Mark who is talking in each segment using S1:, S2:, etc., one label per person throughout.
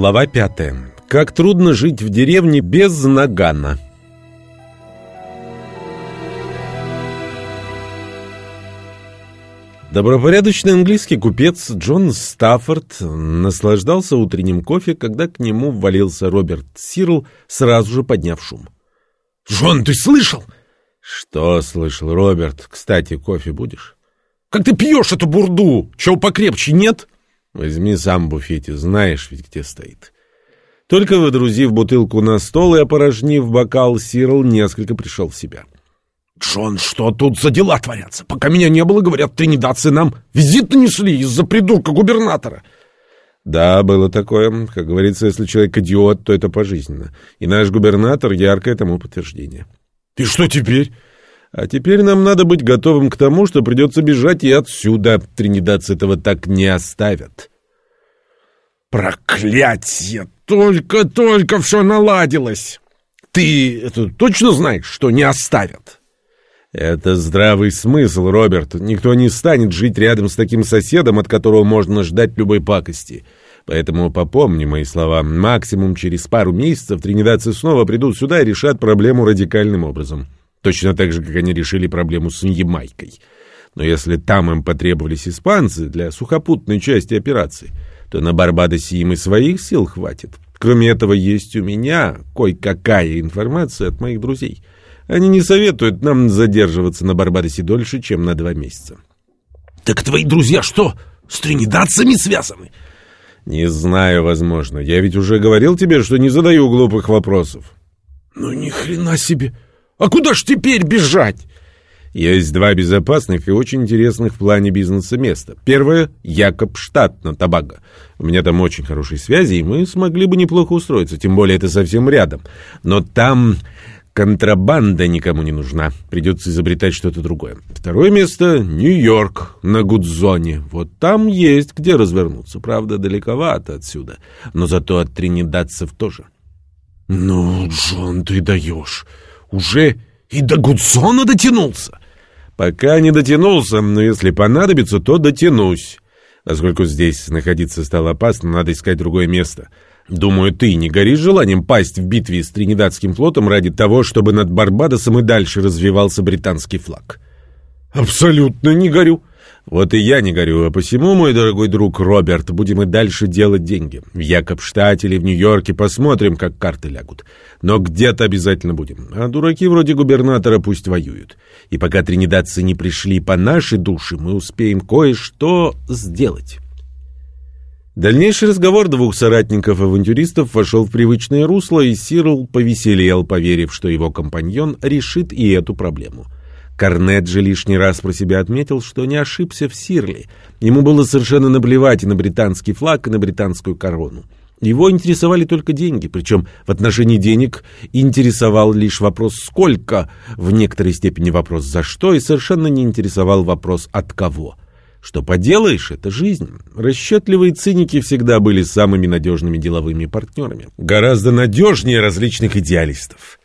S1: Глава пятая. Как трудно жить в деревне без нагана. Добропорядочный английский купец Джон Стаффорд наслаждался утренним кофе, когда к нему ввалился Роберт Сирл, сразу же подняв шум.
S2: «Джон, ты слышал?»
S1: «Что слышал, Роберт? Кстати, кофе будешь?»
S2: «Как ты пьешь эту бурду? Чего покрепче нет?»
S1: Возьми сам в буфете, знаешь ведь, где стоит. Только выдрузив бутылку на стол и опорожнив бокал, Сирл несколько пришел в себя.
S2: «Джон, что тут за дела творятся? Пока меня не было, говорят, тринидадцы нам визит нанесли из-за придурка губернатора».
S1: Да, было такое. Как говорится, если человек идиот, то это пожизненно. И наш губернатор — яркое тому подтверждение.
S2: «И что теперь?»
S1: А теперь нам надо быть готовым к тому, что придется бежать и отсюда. Тринидадцы этого так не оставят.
S2: Проклятье! Только-только все наладилось! Ты это точно знаешь, что не оставят?
S1: Это здравый смысл, Роберт. Никто не станет жить рядом с таким соседом, от которого можно ждать любой пакости. Поэтому попомни мои слова. Максимум через пару месяцев тринидадцы снова придут сюда и решат проблему радикальным образом. Точно так же, как они решили проблему с Ямайкой. Но если там им потребовались испанцы для сухопутной части операции, то на Барбадосе им и своих сил хватит. Кроме этого, есть у меня кое-какая информация от моих друзей. Они не советуют нам задерживаться на Барбадосе дольше, чем на два месяца.
S2: Так твои друзья что, с тринидадцами связаны?
S1: Не знаю, возможно. Я ведь уже говорил тебе, что не задаю глупых вопросов.
S2: Ну ни хрена себе. А куда ж теперь бежать?
S1: Есть два безопасных и очень интересных в плане бизнеса места. Первое — Якобштадт на Табаго. У меня там очень хорошие связи, и мы смогли бы неплохо устроиться, тем более это совсем рядом. Но там контрабанда никому не нужна. Придется изобретать что-то другое. Второе место — Нью-Йорк на Гудзоне. Вот там есть где развернуться. Правда, далековато отсюда. Но зато от тринидадцев тоже.
S2: Ну, Джон, ты даешь... Уже и до Гудзона дотянулся?
S1: Пока не дотянулся, но если понадобится, то дотянусь. Поскольку здесь находиться стало опасно, надо искать другое место. Думаю, ты не горишь желанием пасть в битве с Тринидадским флотом ради того, чтобы над Барбадосом и дальше развивался британский флаг?
S2: Абсолютно не горю.
S1: Вот и я не горю, а посему, мой дорогой друг Роберт, будем и дальше делать деньги. В Якобштате или в Нью-Йорке посмотрим, как карты лягут. Но где-то обязательно будем. А дураки вроде губернатора пусть воюют. И пока тринидадцы не пришли по нашей душе, мы успеем кое-что сделать. Дальнейший разговор двух соратников-авантюристов вошел в привычное русло, и Сирл повеселел, поверив, что его компаньон решит и эту проблему — Корнет же лишний раз про себя отметил, что не ошибся в Сирли. Ему было совершенно наплевать и на британский флаг, и на британскую корону. Его интересовали только деньги, причем в отношении денег интересовал лишь вопрос «сколько?», в некоторой степени вопрос «за что?» и совершенно не интересовал вопрос «от кого?». Что поделаешь, это жизнь. Расчетливые циники всегда были самыми надежными деловыми партнерами. Гораздо надежнее различных идеалистов.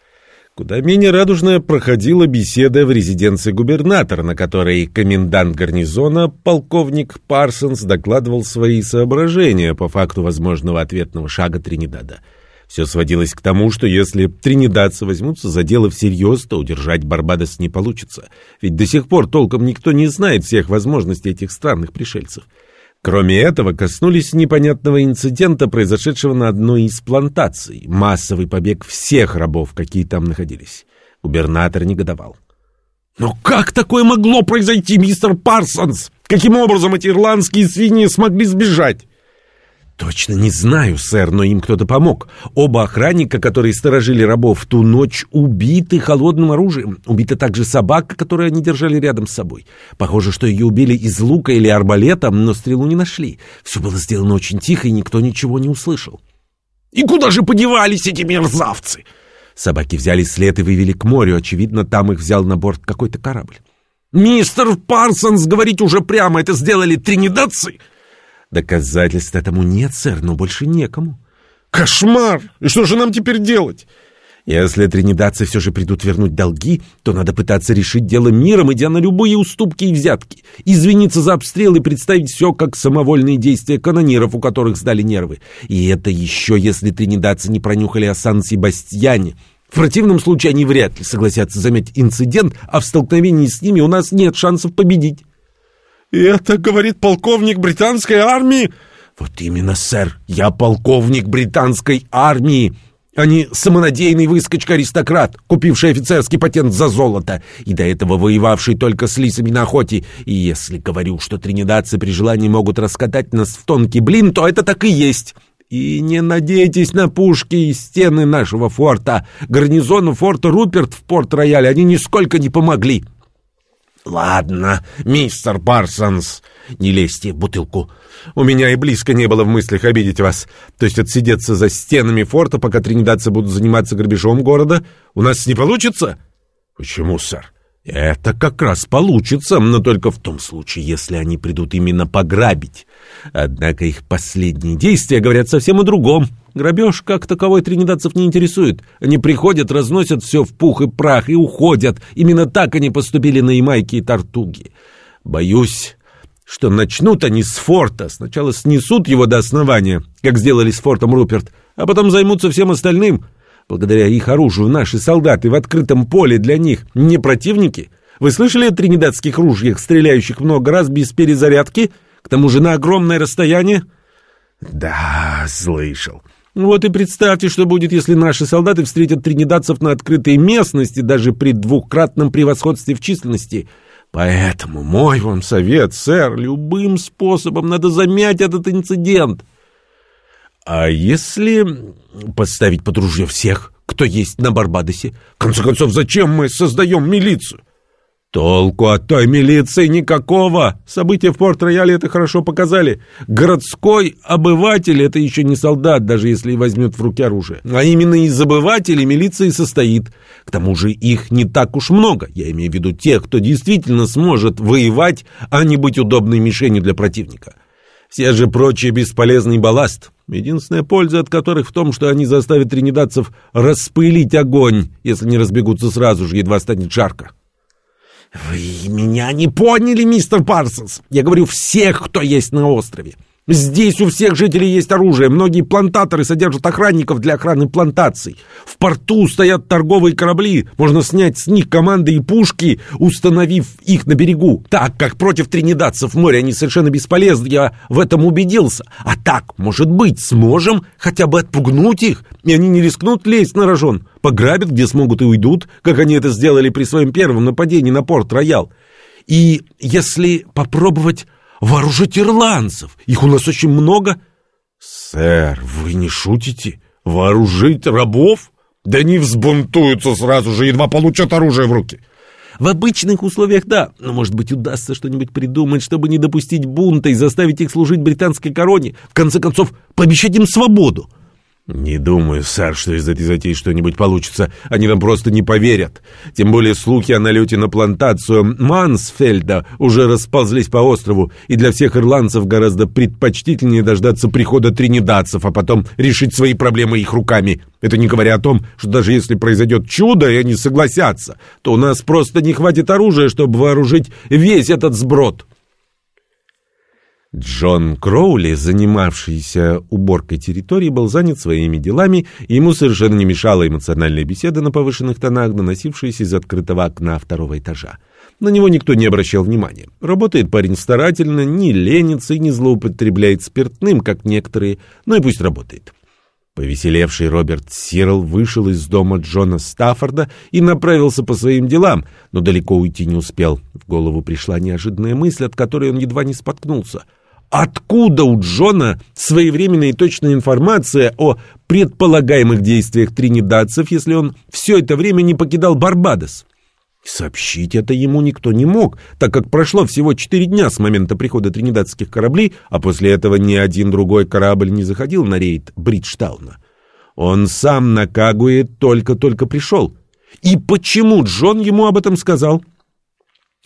S1: Куда менее радужная проходила беседа в резиденции губернатора, на которой комендант гарнизона, полковник Парсонс, докладывал свои соображения по факту возможного ответного шага Тринидада. Все сводилось к тому, что если тринидадцы возьмутся за дело всерьез, то удержать Барбадос не получится. Ведь до сих пор толком никто не знает всех возможностей этих странных пришельцев. Кроме этого, коснулись непонятного инцидента, произошедшего на одной из плантаций. Массовый побег всех рабов, какие там находились. Губернатор негодовал.
S2: «Но как такое могло произойти, мистер Парсонс? Каким образом эти ирландские свиньи смогли сбежать?»
S1: «Точно не знаю, сэр, но им кто-то помог. Оба охранника, которые сторожили рабов в ту ночь, убиты холодным оружием. Убита также собака, которую они держали рядом с собой. Похоже, что ее убили из лука или арбалета, но стрелу не нашли. Все было сделано очень тихо, и никто ничего не услышал».
S2: «И куда же подевались эти мерзавцы?»
S1: Собаки взяли след и вывели к морю. Очевидно, там их взял на борт какой-то корабль.
S2: «Мистер Парсонс, говорить уже прямо, это сделали тринидадцы?»
S1: Доказательств этому нет, сэр, но больше некому.
S2: Кошмар! И что же нам теперь делать?
S1: Если тринидадцы все же придут вернуть долги, то надо пытаться решить дело миром, идя на любые уступки и взятки. Извиниться за обстрел и представить все как самовольные действия канониров, у которых сдали нервы. И это еще если тринидадцы не пронюхали о Сан-Себастьяне. В противном случае они вряд ли согласятся заметить инцидент, а в столкновении с ними у нас нет шансов победить.
S2: И это говорит полковник британской армии?
S1: Вот именно, сэр, я полковник британской армии а не самонадеянный выскочка-аристократ, купивший офицерский патент за золото и до этого воевавший только с лисами на охоте. И если говорю, что тринидадцы при желании могут раскатать нас в тонкий блин, то это так и есть. И не надейтесь на пушки и стены нашего форта. Гарнизону форта Руперт в Порт-Рояле они нисколько не помогли.
S2: Ладно, мистер Парсонс, не лезьте в бутылку.
S1: У меня и близко не было в мыслях обидеть вас. То есть отсидеться за стенами форта, пока тринидадцы будут заниматься грабежом города, у нас не получится?
S2: Почему, сэр?
S1: Это как раз получится, но только в том случае, если они придут именно пограбить. Однако их последние действия говорят совсем о другом. Грабеж как таковой тринидадцев не интересует. Они приходят, разносят все в пух и прах и уходят. Именно так они поступили на Ямайке и Тартуге. Боюсь, что начнут они с форта. Сначала снесут его до основания, как сделали с фортом Руперт, а потом займутся всем остальным. Благодаря их оружию наши солдаты в открытом поле для них не противники. Вы слышали о тринидадских ружьях, стреляющих много раз без перезарядки, к тому же на огромное расстояние?
S2: Да, слышал.
S1: Вот и представьте, что будет, если наши солдаты встретят тринидадцев на открытой местности, даже при двухкратном превосходстве в численности – Поэтому мой вам совет, сэр, любым способом надо замять этот инцидент. А если поставить под ружье всех, кто есть на Барбадосе? В конце концов, зачем мы создаем милицию? Толку от той милиции никакого. События в Порт-Рояле это хорошо показали. Городской обыватель — это еще не солдат, даже если возьмет в руки оружие. А именно из обывателей милиции состоит. К тому же их не так уж много. Я имею в виду тех, кто действительно сможет воевать, а не быть удобной мишенью для противника. Все же прочие бесполезный балласт. Единственная польза от которых в том, что они заставят тринидадцев распылить огонь, если не разбегутся сразу же, едва станет жарко.
S2: «Вы меня не поняли, мистер Парсонс. Я говорю всех, кто есть на острове. Здесь у всех жителей есть оружие. Многие плантаторы содержат охранников для охраны плантаций. В порту стоят торговые корабли. Можно снять с них команды и пушки, установив их на берегу. Так как против тринидадцев в море они совершенно бесполезны, я в этом убедился. А так, может быть, сможем хотя бы отпугнуть их, и они не рискнут лезть на рожон. Пограбят, где смогут, и уйдут, как они это сделали при своем первом нападении на порт-роял. И если попробовать вооружить ирландцев. Их у нас очень много.
S1: Сэр, вы не шутите? Вооружить рабов? Да они взбунтуются сразу же, едва получат оружие в руки.
S2: В обычных условиях да, но, может быть, удастся что-нибудь придумать, чтобы не допустить бунта и заставить их служить британской короне. В конце концов, пообещать им свободу.
S1: «Не думаю, сэр, что из этой затеи что-нибудь получится. Они нам просто не поверят. Тем более слухи о налете на плантацию Мансфельда уже расползлись по острову, и для всех ирландцев гораздо предпочтительнее дождаться прихода тринидадцев, а потом решить свои проблемы их руками. Это не говоря о том, что даже если произойдет чудо, и они согласятся, то у нас просто не хватит оружия, чтобы вооружить весь этот сброд». Джон Кроули, занимавшийся уборкой территории, был занят своими делами, и ему совершенно не мешала эмоциональная беседа на повышенных тонах, доносившаяся из открытого окна второго этажа. На него никто не обращал внимания. Работает парень старательно, не ленится и не злоупотребляет спиртным, как некоторые, но и пусть работает. Повеселевший Роберт Сирл вышел из дома Джона Стаффорда и направился по своим делам, но далеко уйти не успел. В голову пришла неожиданная мысль, от которой он едва не споткнулся — Откуда у Джона своевременная и точная информация о предполагаемых действиях тринидадцев, если он все это время не покидал Барбадос? Сообщить это ему никто не мог, так как прошло всего четыре дня с момента прихода тринидадских кораблей, а после этого ни один другой корабль не заходил на рейд Бриджтауна. Он сам на Кагуе только-только пришел. И почему Джон ему об этом сказал? —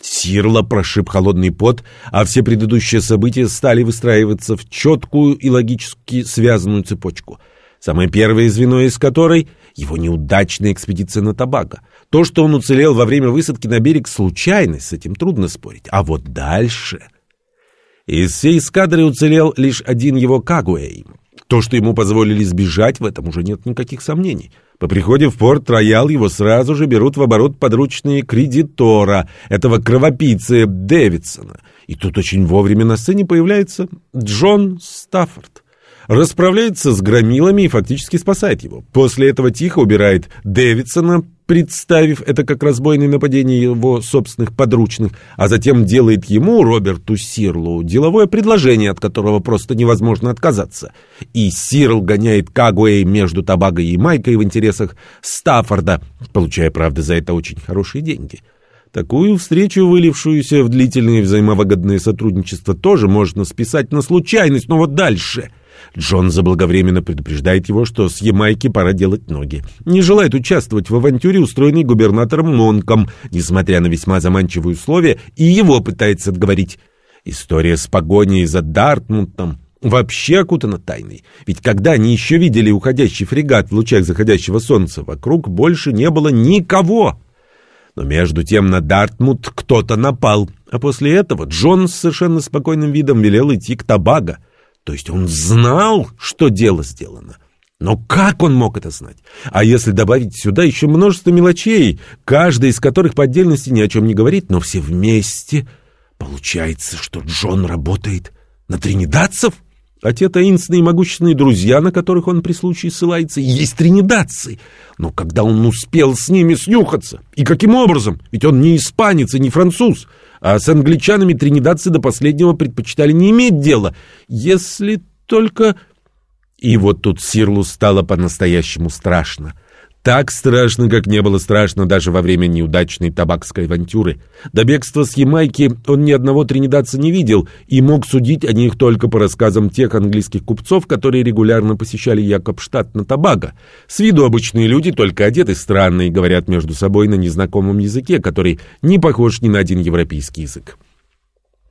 S1: Сирла прошиб холодный пот, а все предыдущие события стали выстраиваться в четкую и логически связанную цепочку. Самое первое звено из которой —
S2: Его неудачная экспедиция на Табаго. То, что он уцелел во время высадки на берег, случайность, с этим трудно спорить. А вот дальше... Из всей эскадры уцелел лишь один его Кагуэй. То, что ему позволили сбежать, в этом уже нет никаких сомнений. По приходе в порт Роял его сразу же берут в оборот подручные кредитора, этого кровопийцы Дэвидсона. И тут очень вовремя на сцене появляется Джон Стаффорд расправляется с громилами и фактически спасает его. После этого тихо убирает Дэвидсона, представив это как разбойное нападение его собственных подручных, а затем делает ему, Роберту Сирлу, деловое предложение, от которого просто невозможно отказаться. И Сирл гоняет Кагуэй между Табаго и Майкой в интересах Стаффорда, получая, правда, за это очень хорошие деньги. Такую встречу, вылившуюся в длительное взаимовыгодное сотрудничество, тоже можно списать на случайность, но вот дальше... Джон заблаговременно предупреждает его, что с Ямайки пора делать ноги. Не желает участвовать в авантюре, устроенной губернатором Монком, несмотря на весьма заманчивые условия, и его пытается отговорить. История с погоней за Дартмутом вообще окутана тайной. Ведь когда они еще видели уходящий фрегат в лучах заходящего солнца, вокруг больше не было никого. Но между тем на Дартмут кто-то напал, а после этого Джон с совершенно спокойным видом велел идти к Табаго — то есть он знал, что дело сделано. Но как он мог это знать? А если добавить сюда еще множество мелочей, каждая из которых по отдельности ни о чем не говорит, но все вместе, получается, что Джон работает на тринидадцев? А те таинственные и могущественные друзья, на которых он при случае ссылается, есть тринидадцы. Но когда он успел с ними снюхаться? И каким образом? Ведь он не испанец и не француз а с англичанами тринидадцы до последнего предпочитали не иметь дела, если только... И вот тут Сирлу стало по-настоящему страшно. Так страшно, как не было страшно даже во время неудачной табакской авантюры. До бегства с Ямайки он ни одного тринидадца не видел и мог судить о них только по рассказам тех английских купцов, которые регулярно посещали Якобштадт на Табаго. С виду обычные люди, только одеты странно и говорят между собой на незнакомом языке, который не похож ни на один европейский язык.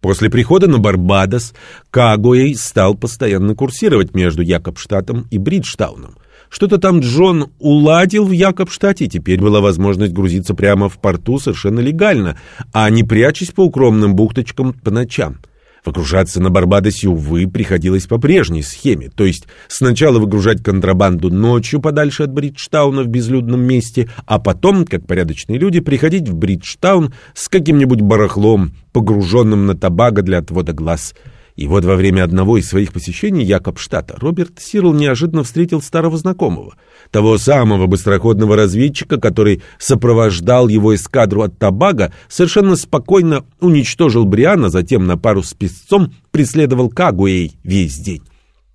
S2: После прихода на Барбадос Кагуэй стал постоянно курсировать между Якобштадтом и Бриджтауном. Что-то там Джон уладил в Якобштате, теперь была возможность грузиться прямо в порту совершенно легально, а не прячась по укромным бухточкам по ночам. Выгружаться на Барбадосе, увы, приходилось по прежней схеме, то есть сначала выгружать контрабанду ночью подальше от Бриджтауна в безлюдном месте, а потом, как порядочные люди, приходить в Бриджтаун с каким-нибудь барахлом, погруженным на табаго для отвода глаз – и вот во время одного из своих посещений Якобштата Роберт Сирл неожиданно встретил старого знакомого, того самого быстроходного разведчика, который сопровождал его эскадру от Табага, совершенно спокойно уничтожил Бриана, затем на пару с песцом преследовал Кагуэй весь день.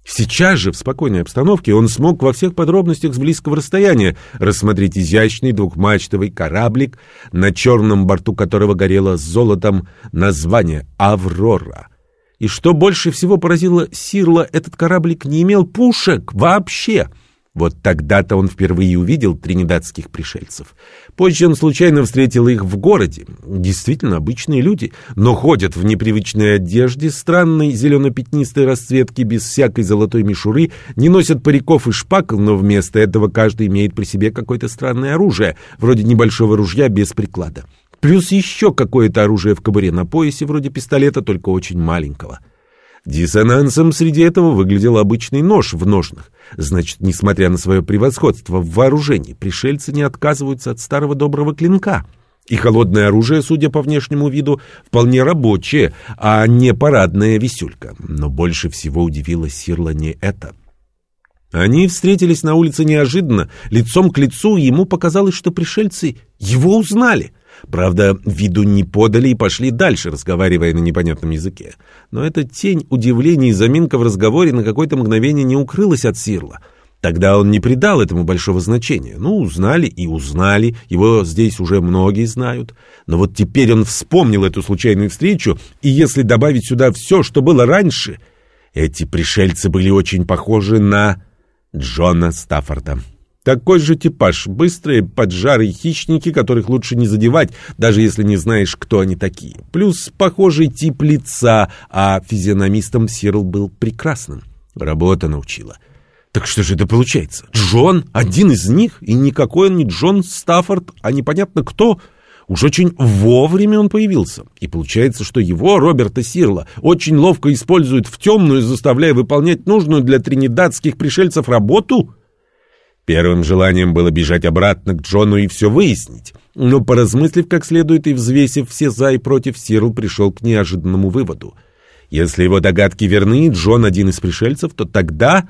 S2: Сейчас же, в спокойной обстановке, он смог во всех подробностях с близкого расстояния рассмотреть изящный двухмачтовый кораблик, на черном борту которого горело золотом название «Аврора». И что больше всего поразило Сирла, этот кораблик не имел пушек вообще. Вот тогда-то он впервые увидел тринидадских пришельцев. Позже он случайно встретил их в городе. Действительно, обычные люди, но ходят в непривычной одежде, странной зелено-пятнистой расцветки, без всякой золотой мишуры, не носят париков и шпаг, но вместо этого каждый имеет при себе какое-то странное оружие, вроде небольшого ружья без приклада. Плюс еще какое-то оружие в кобуре на поясе, вроде пистолета, только очень маленького. Диссонансом среди этого выглядел обычный нож в ножнах. Значит, несмотря на свое превосходство в вооружении, пришельцы не отказываются от старого доброго клинка. И холодное оружие, судя по внешнему виду, вполне рабочее, а не парадная висюлька. Но больше всего удивило Сирла не это. Они встретились на улице неожиданно, лицом к лицу, и ему показалось, что пришельцы его узнали — Правда, виду не подали и пошли дальше, разговаривая на непонятном языке. Но эта тень удивления и заминка в разговоре на какое-то мгновение не укрылась от Сирла. Тогда он не придал этому большого значения. Ну, узнали и узнали, его здесь уже многие знают. Но вот теперь он вспомнил эту случайную встречу, и если добавить сюда все, что было раньше, эти пришельцы были очень похожи на Джона Стаффорда. Такой же типаж, быстрые, поджарые хищники, которых лучше не задевать, даже если не знаешь, кто они такие. Плюс похожий тип лица, а физиономистом Сирл был прекрасным. Работа научила. Так что же это получается? Джон один из них, и никакой он не Джон Стаффорд, а непонятно кто. Уж очень вовремя он появился. И получается, что его, Роберта Сирла, очень ловко используют в темную, заставляя выполнять нужную для тринидадских пришельцев работу? Первым желанием было бежать обратно к Джону и все выяснить. Но, поразмыслив как следует и взвесив все за и против, Сирл пришел к неожиданному выводу. Если его догадки верны, Джон один из пришельцев, то тогда...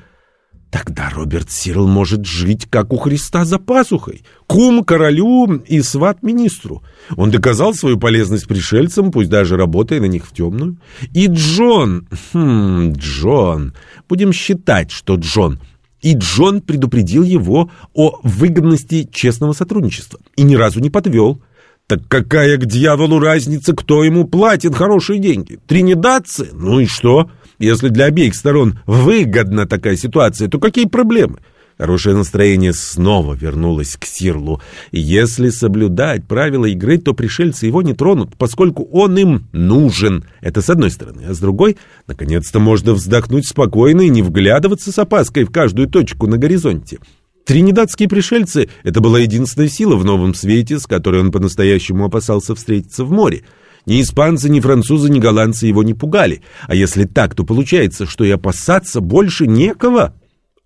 S2: Тогда Роберт Сирл может жить, как у Христа за пасухой, кум королю и сват министру. Он доказал свою полезность пришельцам, пусть даже работая на них в темную. И Джон, хм, Джон, будем считать, что Джон, и Джон предупредил его о выгодности честного сотрудничества и ни разу не подвел. Так какая к дьяволу разница, кто ему платит хорошие деньги? Тринидадцы? Ну и что? — если для обеих сторон выгодна такая ситуация, то какие проблемы? Хорошее настроение снова вернулось к Сирлу. если соблюдать правила игры, то пришельцы его не тронут, поскольку он им нужен. Это с одной стороны. А с другой, наконец-то можно вздохнуть спокойно и не вглядываться с опаской в каждую точку на горизонте. Тринидадские пришельцы — это была единственная сила в новом свете, с которой он по-настоящему опасался встретиться в море. Ни испанцы, ни французы, ни голландцы его не пугали. А если так, то получается, что и опасаться больше некого.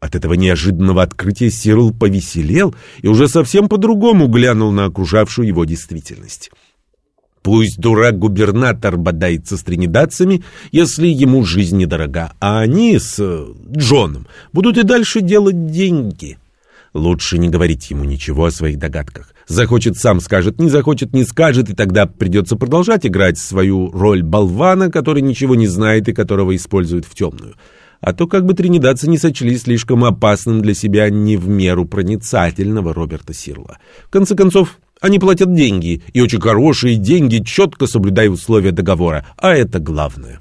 S2: От этого неожиданного открытия Сирл повеселел и уже совсем по-другому глянул на окружавшую его действительность. Пусть дурак-губернатор бодается с тринидадцами, если ему жизнь недорога, а они с э, Джоном будут и дальше делать деньги. Лучше не говорить ему ничего о своих догадках. Захочет сам скажет, не захочет не скажет, и тогда придется продолжать играть свою роль болвана, который ничего не знает и которого используют в темную. А то как бы тринидадцы не сочли слишком опасным для себя не в меру проницательного Роберта Сирла. В конце концов, они платят деньги, и очень хорошие деньги, четко соблюдая условия договора, а это главное.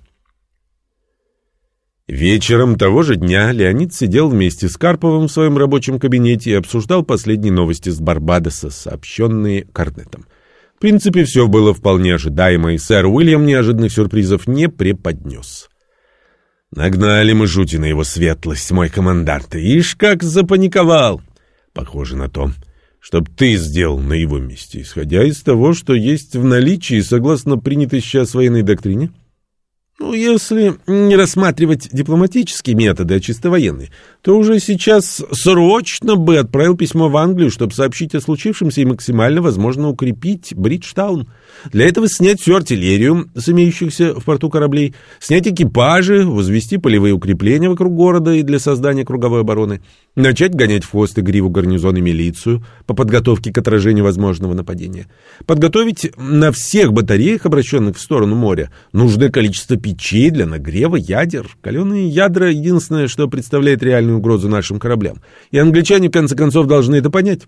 S2: Вечером того же дня Леонид сидел вместе с Карповым в своем рабочем кабинете и обсуждал последние новости с Барбадоса, сообщенные Корнетом. В принципе, все было вполне ожидаемо, и сэр Уильям неожиданных сюрпризов не преподнес. «Нагнали мы жути на его светлость, мой командант, ишь как запаниковал!» «Похоже на то, чтоб ты сделал на его месте, исходя из того, что есть в наличии, согласно принятой сейчас военной доктрине?» Ну, если не рассматривать дипломатические методы, а чисто военные, то уже сейчас срочно бы отправил письмо в Англию, чтобы сообщить о случившемся и максимально, возможно, укрепить Бриджтаун. Для этого снять всю артиллерию с имеющихся в порту кораблей, снять экипажи, возвести полевые укрепления вокруг города и для создания круговой обороны, начать гонять в хвост и гриву гарнизон и милицию по подготовке к отражению возможного нападения, подготовить на всех батареях, обращенных в сторону моря, нужное количество печей для нагрева ядер. Каленые ядра — единственное, что представляет реальную угрозу нашим кораблям. И англичане, в конце концов, должны это понять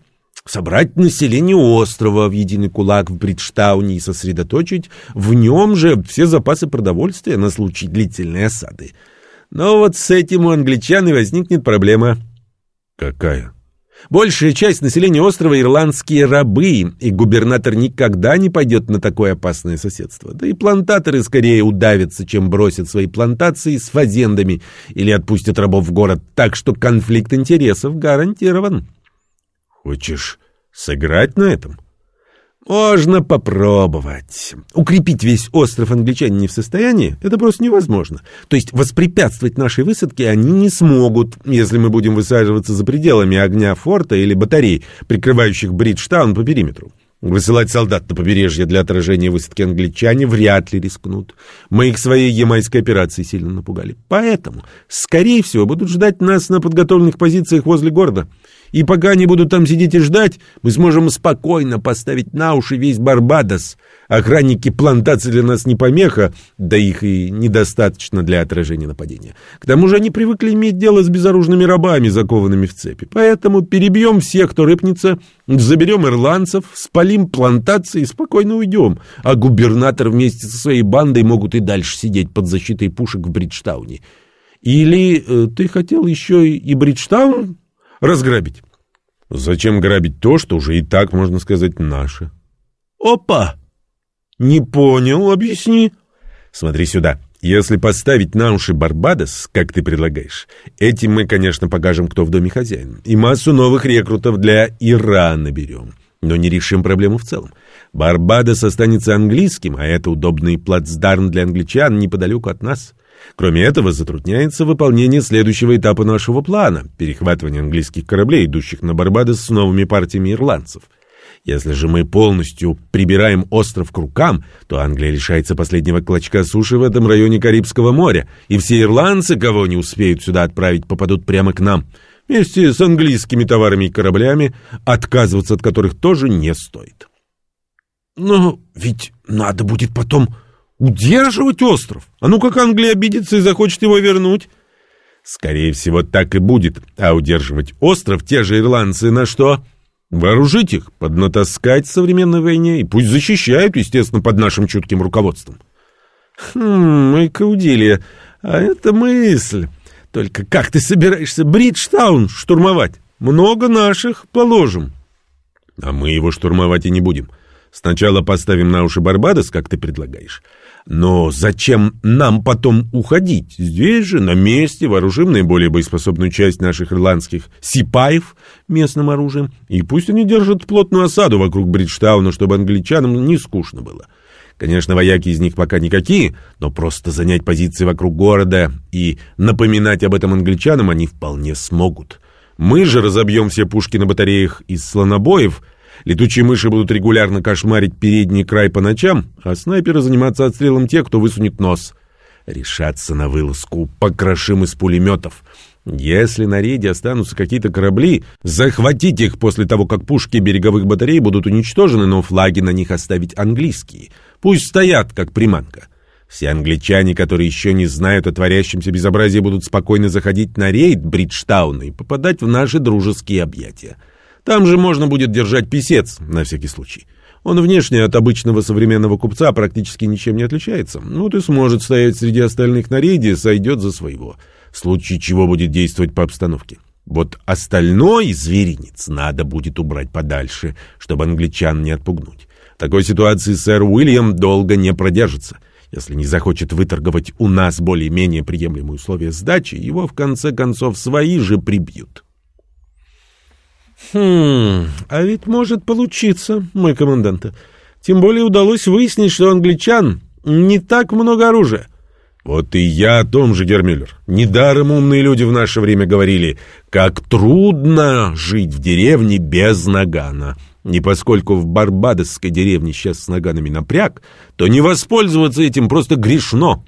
S2: собрать население острова в единый кулак в Бриджтауне и сосредоточить в нем же все запасы продовольствия на случай длительной осады. Но вот с этим у англичан и возникнет проблема. Какая? Большая часть населения острова — ирландские рабы, и губернатор никогда не пойдет на такое опасное соседство. Да и плантаторы скорее удавятся, чем бросят свои плантации с фазендами или отпустят рабов в город, так что конфликт интересов гарантирован. Хочешь сыграть на этом? Можно попробовать. Укрепить весь остров англичане не в состоянии, это просто невозможно. То есть воспрепятствовать нашей высадке они не смогут, если мы будем высаживаться за пределами огня форта или батарей, прикрывающих Бриджтаун по периметру. Высылать солдат на побережье для отражения высадки англичане вряд ли рискнут. Мы их своей ямайской операцией сильно напугали. Поэтому, скорее всего, будут ждать нас на подготовленных позициях возле города. И пока они будут там сидеть и ждать, мы сможем спокойно поставить на уши весь Барбадос. Охранники плантации для нас не помеха, да их и недостаточно для отражения нападения. К тому же они привыкли иметь дело с безоружными рабами, закованными в цепи. Поэтому перебьем всех, кто рыпнется, заберем ирландцев, спалим плантации и спокойно уйдем. А губернатор вместе со своей бандой могут и дальше сидеть под защитой пушек в Бриджтауне. Или э, ты хотел еще и Бриджтаун разграбить. Зачем грабить то, что уже и так, можно сказать, наше? Опа! Не понял, объясни. Смотри сюда.
S1: Если поставить на уши Барбадос, как ты предлагаешь, этим мы, конечно, покажем, кто в доме хозяин, и массу новых рекрутов для Ирана берем, но не решим проблему в целом. Барбадос останется английским, а это удобный плацдарм для англичан неподалеку от нас. Кроме этого, затрудняется выполнение следующего этапа нашего плана – перехватывание английских кораблей, идущих на Барбадос с новыми партиями ирландцев – если же мы полностью прибираем остров к рукам, то Англия лишается последнего клочка суши в этом районе Карибского моря, и все ирландцы, кого не успеют сюда отправить, попадут прямо к нам, вместе с английскими товарами и кораблями, отказываться от которых тоже не стоит.
S2: Но ведь надо будет потом удерживать остров. А ну как Англия обидится и захочет его вернуть?
S1: Скорее всего, так и будет. А удерживать остров те же ирландцы на что? Вооружить их, поднатаскать в современной войне, и пусть защищают, естественно, под нашим чутким руководством.
S2: Хм, мой Каудилия, а это мысль. Только как ты собираешься Бриджтаун штурмовать? Много наших положим.
S1: А мы его штурмовать и не будем. Сначала поставим на уши Барбадос, как ты предлагаешь. Но зачем нам потом уходить? Здесь же, на месте, вооружим наиболее боеспособную часть наших ирландских сипаев местным оружием, и пусть они держат плотную осаду вокруг Бриджтауна, чтобы англичанам не скучно было. Конечно, вояки из них пока никакие, но просто занять позиции вокруг города и напоминать об этом англичанам они вполне смогут. Мы же разобьем все пушки на батареях из слонобоев — Летучие мыши будут регулярно кошмарить передний край по ночам, а снайперы заниматься отстрелом тех, кто высунет нос. Решаться на вылазку покрошим из пулеметов. Если на рейде останутся какие-то корабли, захватить их после того, как пушки береговых батарей будут уничтожены, но флаги на них оставить английские. Пусть стоят, как приманка. Все англичане, которые еще не знают о творящемся безобразии, будут спокойно заходить на рейд Бриджтауна и попадать в наши дружеские объятия. Там же можно будет держать писец, на всякий случай. Он внешне от обычного современного купца практически ничем не отличается. Ну, ты сможет стоять среди остальных на рейде, сойдет за своего. В случае чего будет действовать по обстановке. Вот остальной зверинец надо будет убрать подальше, чтобы англичан не отпугнуть. В такой ситуации сэр Уильям долго не продержится. Если не захочет выторговать у нас более-менее приемлемые условия сдачи, его в конце концов свои же прибьют.
S2: Хм, а ведь может получиться, мой командант. Тем более удалось выяснить, что англичан не так много оружия.
S1: Вот и я о том же, Гермюллер. Недаром умные люди в наше время говорили, как трудно жить в деревне без нагана. И поскольку в барбадосской деревне сейчас с наганами напряг, то не воспользоваться этим просто грешно.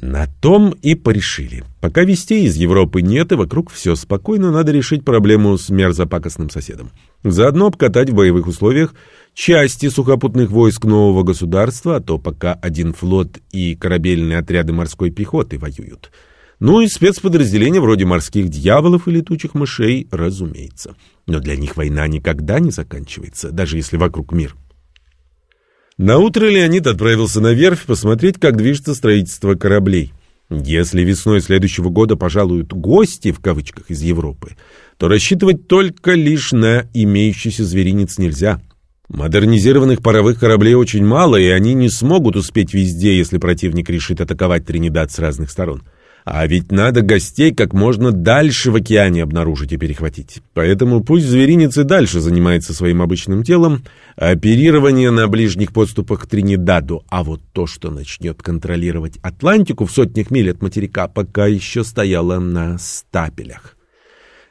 S1: На том и порешили. Пока вестей из Европы нет и вокруг все спокойно, надо решить проблему с мерзопакостным соседом. Заодно обкатать в боевых условиях части сухопутных войск нового государства, а то пока один флот и корабельные отряды морской пехоты воюют. Ну и спецподразделения вроде морских дьяволов и летучих мышей, разумеется. Но для них война никогда не заканчивается, даже если вокруг мир. Наутро Леонид отправился на верфь посмотреть, как движется строительство кораблей. Если весной следующего года пожалуют «гости» в кавычках из Европы, то рассчитывать только лишь на имеющийся зверинец нельзя. Модернизированных паровых кораблей очень мало, и они не смогут успеть везде, если противник решит атаковать Тринидад с разных сторон. А ведь надо гостей как можно дальше в океане обнаружить и перехватить. Поэтому пусть зверинец и дальше занимается своим обычным делом, оперирование на ближних подступах к Тринидаду, а вот то, что начнет контролировать Атлантику в сотнях миль от материка, пока еще стояло на стапелях.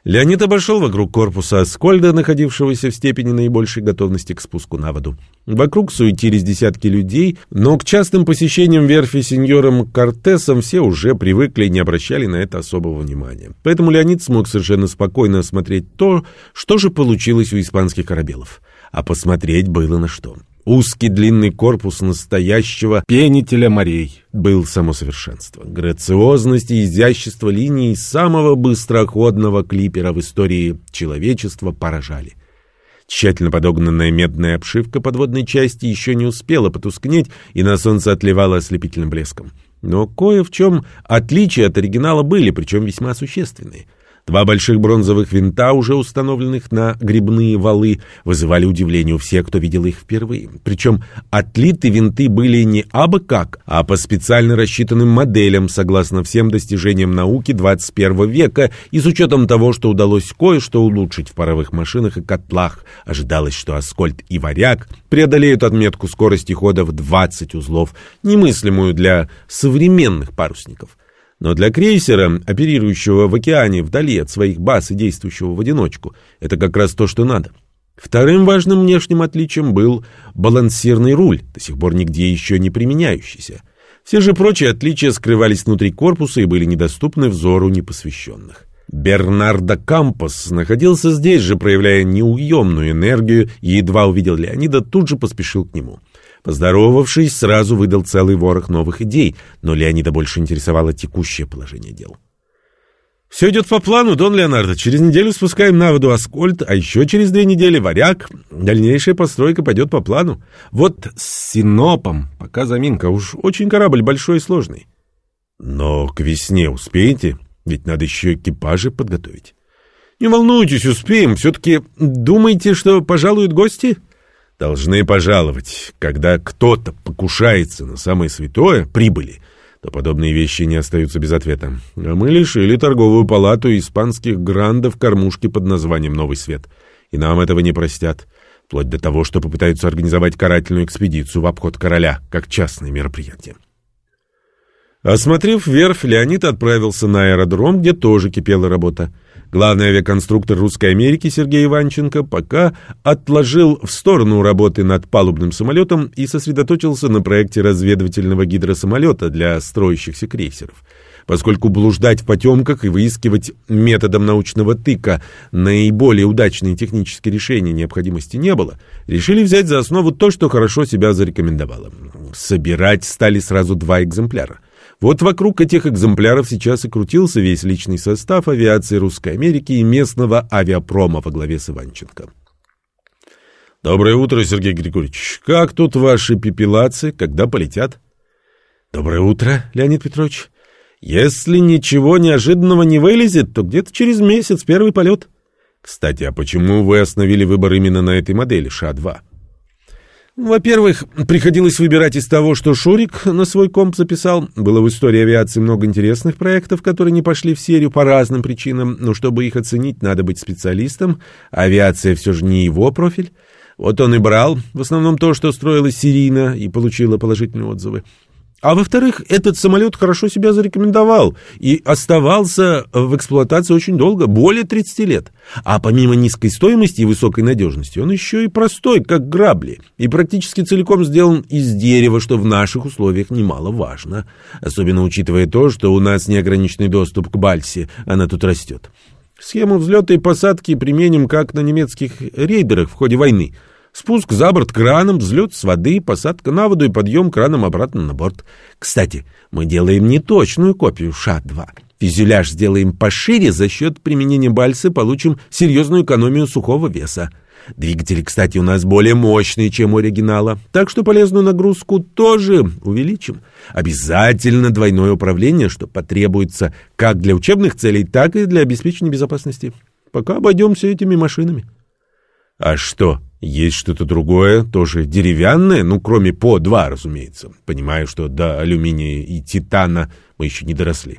S1: Леонид обошел вокруг корпуса Аскольда, находившегося в степени наибольшей готовности к спуску на воду. Вокруг суетились десятки людей, но к частым посещениям верфи сеньором Кортесом все уже привыкли и не обращали на это особого внимания. Поэтому Леонид смог совершенно спокойно осмотреть то, что же получилось у испанских корабелов. А посмотреть было на что. Узкий длинный корпус настоящего пенителя морей был само совершенство. Грациозность и изящество линий самого быстроходного клипера в истории человечества поражали. Тщательно подогнанная медная обшивка подводной части еще не успела потускнеть и на солнце отливала ослепительным блеском. Но кое в чем отличия от оригинала были, причем весьма существенные. Два больших бронзовых винта, уже установленных на грибные валы, вызывали удивление у всех, кто видел их впервые. Причем отлиты винты были не абы как, а по специально рассчитанным моделям, согласно всем достижениям науки 21 века, и с учетом того, что удалось кое-что улучшить в паровых машинах и котлах. Ожидалось, что Аскольд и Варяг преодолеют отметку скорости хода в 20 узлов, немыслимую для современных парусников. Но для крейсера, оперирующего в океане вдали от своих баз и действующего в одиночку, это как раз то, что надо. Вторым важным внешним отличием был балансирный руль, до сих пор нигде еще не применяющийся. Все же прочие отличия скрывались внутри корпуса и были недоступны взору непосвященных. Бернардо Кампос находился здесь же, проявляя неуемную энергию, и едва увидел Леонида, тут же поспешил к нему. Поздоровавшись, сразу выдал целый ворох новых идей, но Леонида больше интересовало текущее положение дел. «Все идет по плану, Дон Леонардо. Через неделю спускаем на воду Аскольд, а еще через две недели Варяг. Дальнейшая постройка пойдет по плану. Вот с Синопом пока заминка. Уж очень корабль большой и сложный». «Но к весне успеете? Ведь надо еще экипажи подготовить». «Не волнуйтесь, успеем. Все-таки думаете, что пожалуют гости?» Должны пожаловать. Когда кто-то покушается на самое святое, прибыли, то подобные вещи не остаются без ответа. А мы лишили торговую палату испанских грандов кормушки под названием «Новый свет». И нам этого не простят. Вплоть до того, что попытаются организовать карательную экспедицию в обход короля, как частное мероприятие. Осмотрев верфь, Леонид отправился на аэродром, где тоже кипела работа. Главный авиаконструктор Русской Америки Сергей Иванченко пока отложил в сторону работы над палубным самолетом и сосредоточился на проекте разведывательного гидросамолета для строящихся крейсеров. Поскольку блуждать в потемках и выискивать методом научного тыка наиболее удачные технические решения необходимости не было, решили взять за основу то, что хорошо себя зарекомендовало. Собирать стали сразу два экземпляра. Вот вокруг этих экземпляров сейчас и крутился весь личный состав авиации Русской Америки и местного авиапрома во главе с Иванченко. Доброе утро, Сергей Григорьевич. Как тут ваши пепелацы, когда полетят? Доброе утро, Леонид Петрович. Если ничего неожиданного не вылезет, то где-то через месяц первый полет. Кстати, а почему вы остановили выбор именно на этой модели Ша-2? Во-первых, приходилось выбирать из того, что Шурик на свой комп записал. Было в истории авиации много интересных проектов, которые не пошли в серию по разным причинам, но чтобы их оценить, надо быть специалистом. Авиация все же не его профиль. Вот он и брал в основном то, что строилось серийно и получило положительные отзывы. А во-вторых, этот самолет хорошо себя зарекомендовал и оставался в эксплуатации очень долго, более 30 лет. А помимо низкой стоимости и высокой надежности, он еще и простой, как грабли, и практически целиком сделан из дерева, что в наших условиях немаловажно, особенно учитывая то, что у нас неограниченный доступ к Бальсе, она тут растет. Схему взлета и посадки применим как на немецких рейдерах в ходе войны – Спуск за борт краном, взлет с воды, посадка на воду и подъем краном обратно на борт. Кстати, мы делаем не точную копию Ша-2. Фюзеляж сделаем пошире, за счет применения бальсы получим серьезную экономию сухого веса. Двигатели, кстати, у нас более мощные, чем у оригинала, так что полезную нагрузку тоже увеличим. Обязательно двойное управление, что потребуется как для учебных целей, так и для обеспечения безопасности. Пока обойдемся этими машинами. А что, есть что-то другое, тоже деревянное, ну, кроме ПО-2, разумеется. Понимаю, что до алюминия и титана мы еще не доросли.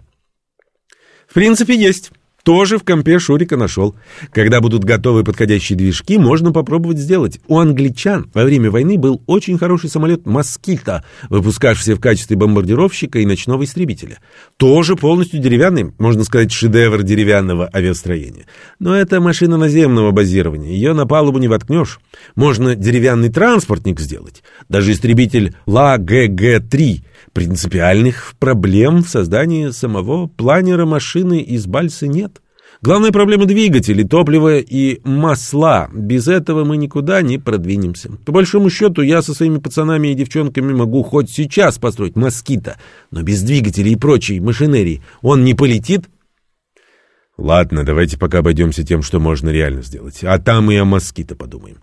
S1: В принципе, есть. Тоже в компе Шурика нашел. Когда будут готовы подходящие движки, можно попробовать сделать. У англичан во время войны был очень хороший самолет «Москита», выпускавшийся в качестве бомбардировщика и ночного истребителя. Тоже полностью деревянный, можно сказать, шедевр деревянного авиастроения. Но это машина наземного базирования, ее на палубу не воткнешь. Можно деревянный транспортник сделать. Даже истребитель ЛА-ГГ-3 Принципиальных проблем в создании самого планера машины из бальсы нет. Главная проблема двигатели, топливо и масла. Без этого мы никуда не продвинемся. По большому счету, я со своими пацанами и девчонками могу хоть сейчас построить москита, но без двигателей и прочей машинерии он не полетит. Ладно, давайте пока обойдемся тем, что можно реально сделать, а там и о москита подумаем.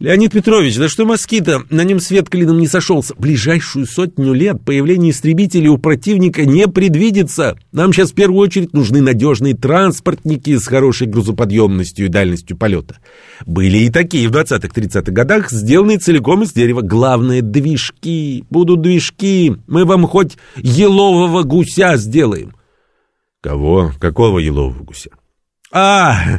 S2: Леонид Петрович, да что москита, на нем свет клином не сошелся. Ближайшую сотню лет появление истребителей у противника не предвидится. Нам сейчас в первую очередь нужны надежные транспортники с хорошей грузоподъемностью и дальностью полета. Были и такие в 20-30-х годах, сделанные целиком из дерева. Главное — движки. Будут движки. Мы вам хоть елового гуся сделаем.
S1: Кого? Какого елового гуся?
S2: А,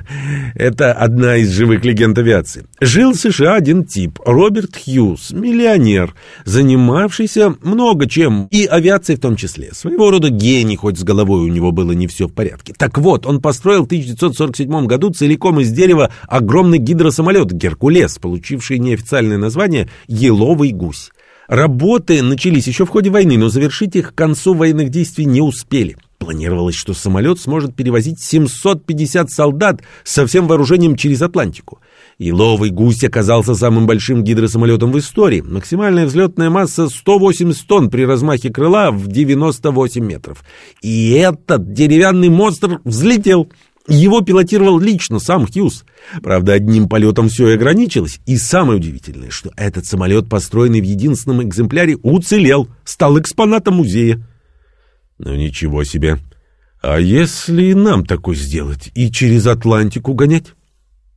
S2: это одна из живых легенд авиации. Жил в США один тип, Роберт Хьюз, миллионер, занимавшийся много чем, и авиацией в том числе. Своего рода гений, хоть с головой у него было не все в порядке. Так вот, он построил в 1947 году целиком из дерева огромный гидросамолет «Геркулес», получивший неофициальное название «Еловый гусь». Работы начались еще в ходе войны, но завершить их к концу военных действий не успели. Планировалось, что самолет сможет перевозить 750 солдат со всем вооружением через Атлантику. Еловый гусь оказался самым большим гидросамолетом в истории. Максимальная взлетная масса 180 тонн при размахе крыла в 98 метров. И этот деревянный монстр взлетел. Его пилотировал лично сам Хьюз. Правда, одним полетом все и ограничилось. И самое удивительное, что этот самолет, построенный в единственном экземпляре, уцелел, стал экспонатом музея.
S1: Ну ничего себе. А если нам такой сделать и через Атлантику гонять?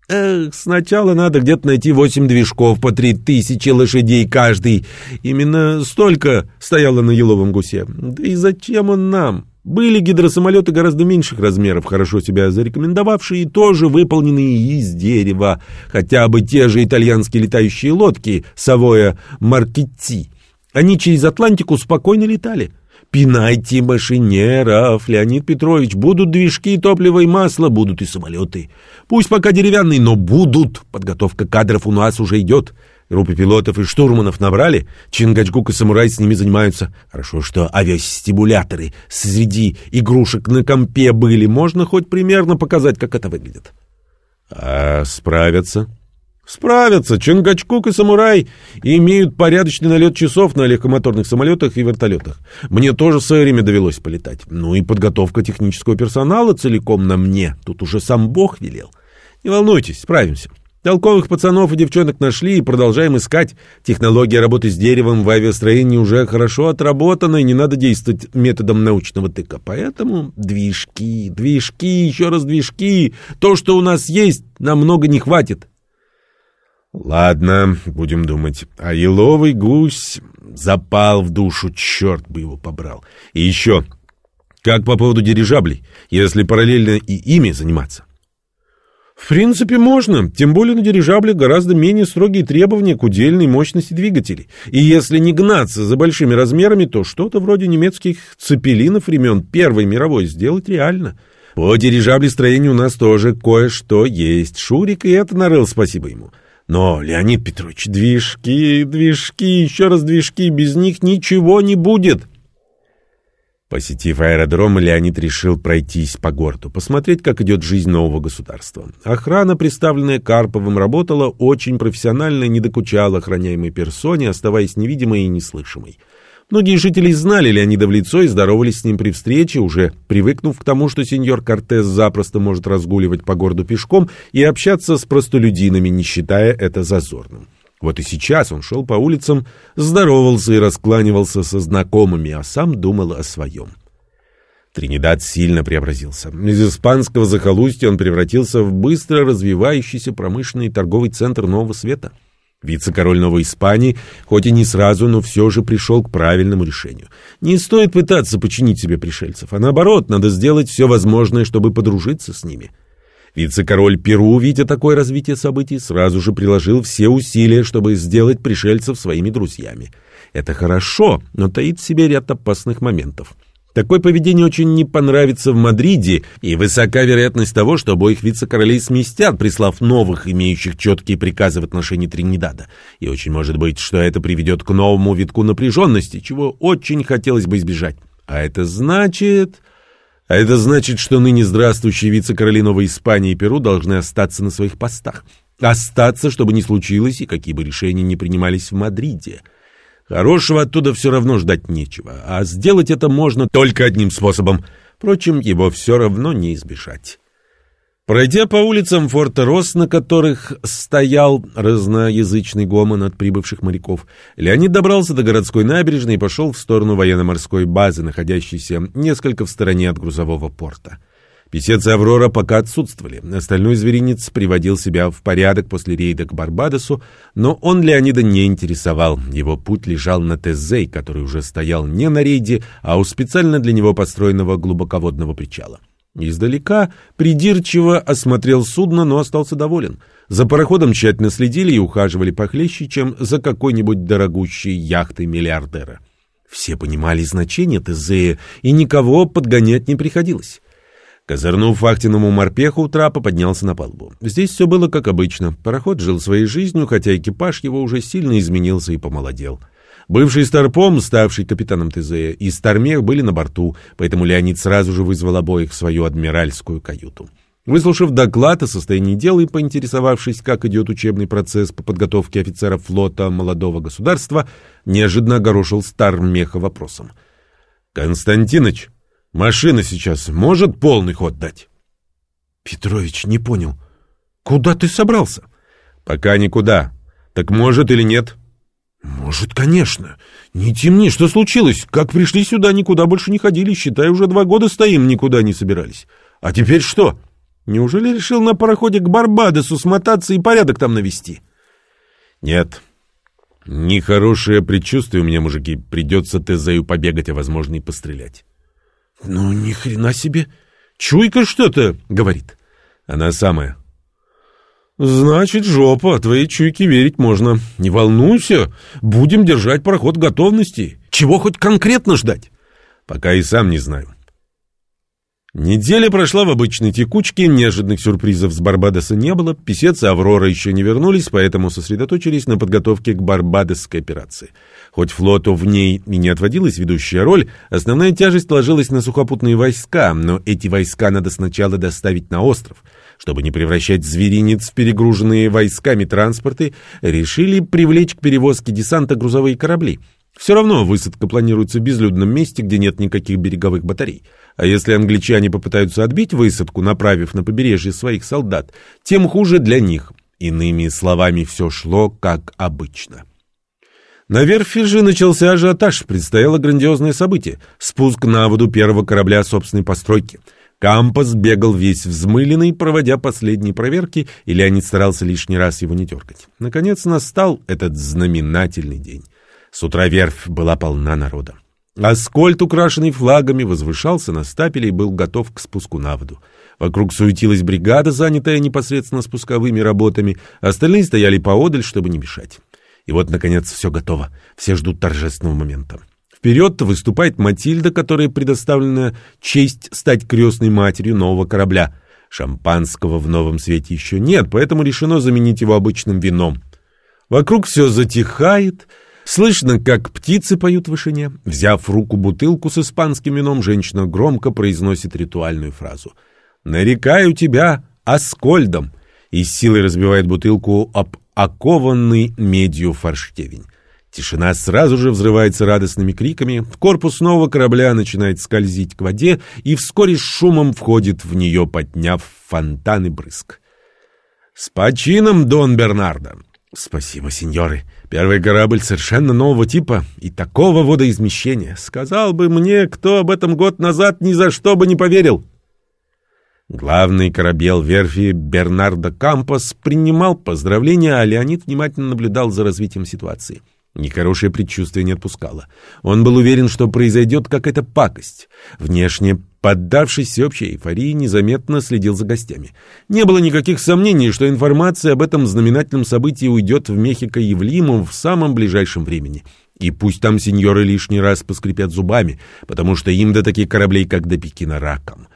S2: Эх, сначала надо где-то найти восемь движков по три тысячи лошадей каждый. Именно столько стояло на еловом гусе. Да и зачем он нам? Были гидросамолеты гораздо меньших размеров, хорошо себя зарекомендовавшие, и тоже выполненные из дерева. Хотя бы те же итальянские летающие лодки «Савоя Маркетти». Они через Атлантику спокойно летали. Пинайте машинеров, Леонид Петрович, будут движки, топливо и масло, будут и самолеты. Пусть пока деревянные, но будут. Подготовка кадров у нас уже идет. Группы пилотов и штурманов набрали. Чингачгук и самурай с ними занимаются. Хорошо, что авиастимуляторы среди игрушек на компе были. Можно хоть примерно показать, как это выглядит.
S1: А справятся?
S2: Справятся. Чингачкук и самурай имеют порядочный налет часов на легкомоторных самолетах и вертолетах. Мне тоже в свое время довелось полетать. Ну и подготовка технического персонала целиком на мне. Тут уже сам Бог велел. Не волнуйтесь, справимся. Толковых пацанов и девчонок нашли и продолжаем искать. Технология работы с деревом в авиастроении уже хорошо отработана, и не надо действовать методом научного тыка. Поэтому движки, движки, еще раз движки. То, что у нас есть, намного не хватит.
S1: Ладно, будем думать. А еловый гусь запал в душу, черт бы его побрал. И еще, как по поводу дирижаблей, если параллельно и ими заниматься?
S2: В принципе, можно, тем более на дирижабле гораздо менее строгие требования к удельной мощности двигателей. И если не гнаться за большими размерами, то что-то вроде немецких цепелинов времен Первой мировой сделать реально. По дирижаблестроению у нас тоже кое-что есть. Шурик и это нарыл, спасибо ему. Но, Леонид Петрович, движки, движки, еще раз движки, без них ничего не будет.
S1: Посетив аэродром, Леонид решил пройтись по городу, посмотреть, как идет жизнь нового государства. Охрана, представленная Карповым, работала очень профессионально не докучала охраняемой персоне, оставаясь невидимой и неслышимой. Многие жители знали Леонида в лицо и здоровались с ним при встрече, уже привыкнув к тому, что сеньор Кортес запросто может разгуливать по городу пешком и общаться с простолюдинами, не считая это зазорным. Вот и сейчас он шел по улицам, здоровался и раскланивался со знакомыми, а сам думал о своем. Тринидад сильно преобразился. Из испанского захолустья он превратился в быстро развивающийся промышленный торговый центр нового света — Вице-король Новой Испании, хоть и не сразу, но все же пришел к правильному решению. Не стоит пытаться починить себе пришельцев, а наоборот, надо сделать все возможное, чтобы подружиться с ними. Вице-король Перу, видя такое развитие событий, сразу же приложил все усилия, чтобы сделать пришельцев своими друзьями. Это хорошо, но таит в себе ряд опасных моментов. Такое поведение очень не понравится в Мадриде, и высока вероятность того, что обоих вице-королей сместят, прислав новых, имеющих четкие приказы в отношении Тринидада. И очень может быть, что это приведет к новому витку напряженности, чего очень хотелось бы избежать. А это значит... А это значит, что ныне здравствующие вице-короли Новой Испании и Перу должны остаться на своих постах. Остаться, чтобы не случилось, и какие бы решения ни принимались в Мадриде — Хорошего оттуда все равно ждать нечего, а сделать это можно только одним способом. Впрочем, его все равно не избежать. Пройдя по улицам форта Рос, на которых стоял разноязычный гомон от прибывших моряков, Леонид добрался до городской набережной и пошел в сторону военно-морской базы, находящейся несколько в стороне от грузового порта. Песец Аврора пока отсутствовали. Остальной зверинец приводил себя в порядок после рейда к Барбадосу, но он Леонида не интересовал. Его путь лежал на Тезей, который уже стоял не на рейде, а у специально для него построенного глубоководного причала. Издалека придирчиво осмотрел судно, но остался доволен. За пароходом тщательно следили и ухаживали похлеще, чем за какой-нибудь дорогущей яхтой миллиардера. Все понимали значение Тезея, и никого подгонять не приходилось. Козырнув вахтенному морпеху трапа, поднялся на палубу. Здесь все было как обычно. Пароход жил своей жизнью, хотя экипаж его уже сильно изменился и помолодел. Бывший старпом, ставший капитаном ТЗ, и стармех были на борту, поэтому Леонид сразу же вызвал обоих в свою адмиральскую каюту. Выслушав доклад о состоянии дел и поинтересовавшись, как идет учебный процесс по подготовке офицеров флота молодого государства, неожиданно огорошил Стармеха вопросом. «Константиныч, машина сейчас может полный ход дать?»
S2: «Петрович, не понял. Куда ты собрался?»
S1: «Пока никуда. Так может или нет?»
S2: «Может, конечно. Не темни, что случилось? Как пришли сюда, никуда больше не ходили, считай, уже два года стоим, никуда не собирались. А теперь что? Неужели решил на пароходе к Барбадосу смотаться и порядок там навести?»
S1: «Нет. Нехорошее предчувствие у меня, мужики. Придется Тезею побегать, а возможно и пострелять».
S2: «Ну, ни хрена себе. Чуйка что-то, — говорит».
S1: «Она самая.
S2: Значит, жопа, твоей чуйке верить можно. Не волнуйся, будем держать пароход в готовности. Чего хоть конкретно ждать?
S1: Пока и сам не знаю. Неделя прошла в обычной текучке, неожиданных сюрпризов с Барбадоса не было, писец и Аврора еще не вернулись, поэтому сосредоточились на подготовке к барбадосской операции. Хоть флоту в ней и не отводилась ведущая роль, основная тяжесть ложилась на сухопутные войска, но эти войска надо сначала доставить на остров — чтобы не превращать зверинец в перегруженные войсками транспорты, решили привлечь к перевозке десанта грузовые корабли. Все равно высадка планируется в безлюдном месте, где нет никаких береговых батарей. А если англичане попытаются отбить высадку, направив на побережье своих солдат, тем хуже для них. Иными словами, все шло как обычно. На верфи же начался ажиотаж, предстояло грандиозное событие — спуск на воду первого корабля собственной постройки — Кампас бегал весь взмыленный, проводя последние проверки, и Леонид старался лишний раз его не дергать. Наконец настал этот знаменательный день. С утра верфь была полна народа. Аскольд, украшенный флагами, возвышался на стапеле и был готов к спуску на воду. Вокруг суетилась бригада, занятая непосредственно спусковыми работами, остальные стояли поодаль, чтобы не мешать. И вот, наконец, все готово. Все ждут торжественного момента. Вперед выступает Матильда, которая предоставлена честь стать крестной матерью нового корабля. Шампанского в новом свете еще нет, поэтому решено заменить его обычным вином. Вокруг все затихает, слышно, как птицы поют в вышине. Взяв в руку бутылку с испанским вином, женщина громко произносит ритуальную фразу. «Нарекаю тебя Аскольдом!» и с силой разбивает бутылку об окованный медью форштевень. Тишина сразу же взрывается радостными криками, корпус нового корабля начинает скользить к воде и вскоре с шумом входит в нее, подняв фонтан и брызг. «С почином, Дон Бернардо!» «Спасибо, сеньоры. Первый корабль совершенно нового типа и такого водоизмещения. Сказал бы мне, кто об этом год назад ни за что бы не поверил». Главный корабел верфи Бернардо Кампос принимал поздравления, а Леонид внимательно наблюдал за развитием ситуации. Нехорошее предчувствие не отпускало. Он был уверен, что произойдет какая-то пакость. Внешне, поддавшись всеобщей эйфории, незаметно следил за гостями. Не было никаких сомнений, что информация об этом знаменательном событии уйдет в Мехико Евлиму в самом ближайшем времени. И пусть там сеньоры лишний раз поскрипят зубами, потому что им до таких кораблей, как до Пекина, раком.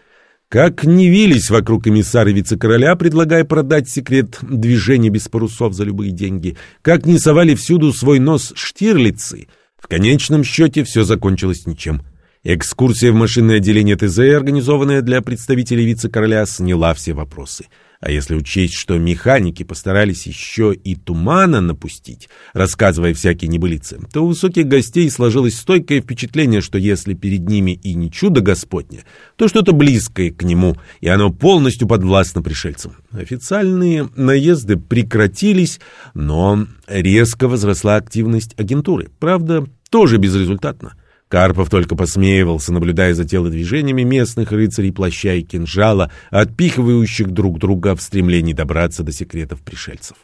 S1: Как не вились вокруг эмиссары вице-короля, предлагая продать секрет движения без парусов за любые деньги, как не совали всюду свой нос штирлицы, в конечном счете все закончилось ничем. Экскурсия в машинное отделение ТЗ, организованная для представителей вице-короля, сняла все вопросы. А если учесть, что механики постарались еще и тумана напустить, рассказывая всякие небылицы, то у высоких гостей сложилось стойкое впечатление, что если перед ними и не чудо Господне, то что-то близкое к нему, и оно полностью подвластно пришельцам. Официальные наезды прекратились, но резко возросла активность агентуры. Правда, тоже безрезультатно. Карпов только посмеивался, наблюдая за телодвижениями местных рыцарей плаща и кинжала, отпихивающих друг друга в стремлении добраться до секретов пришельцев.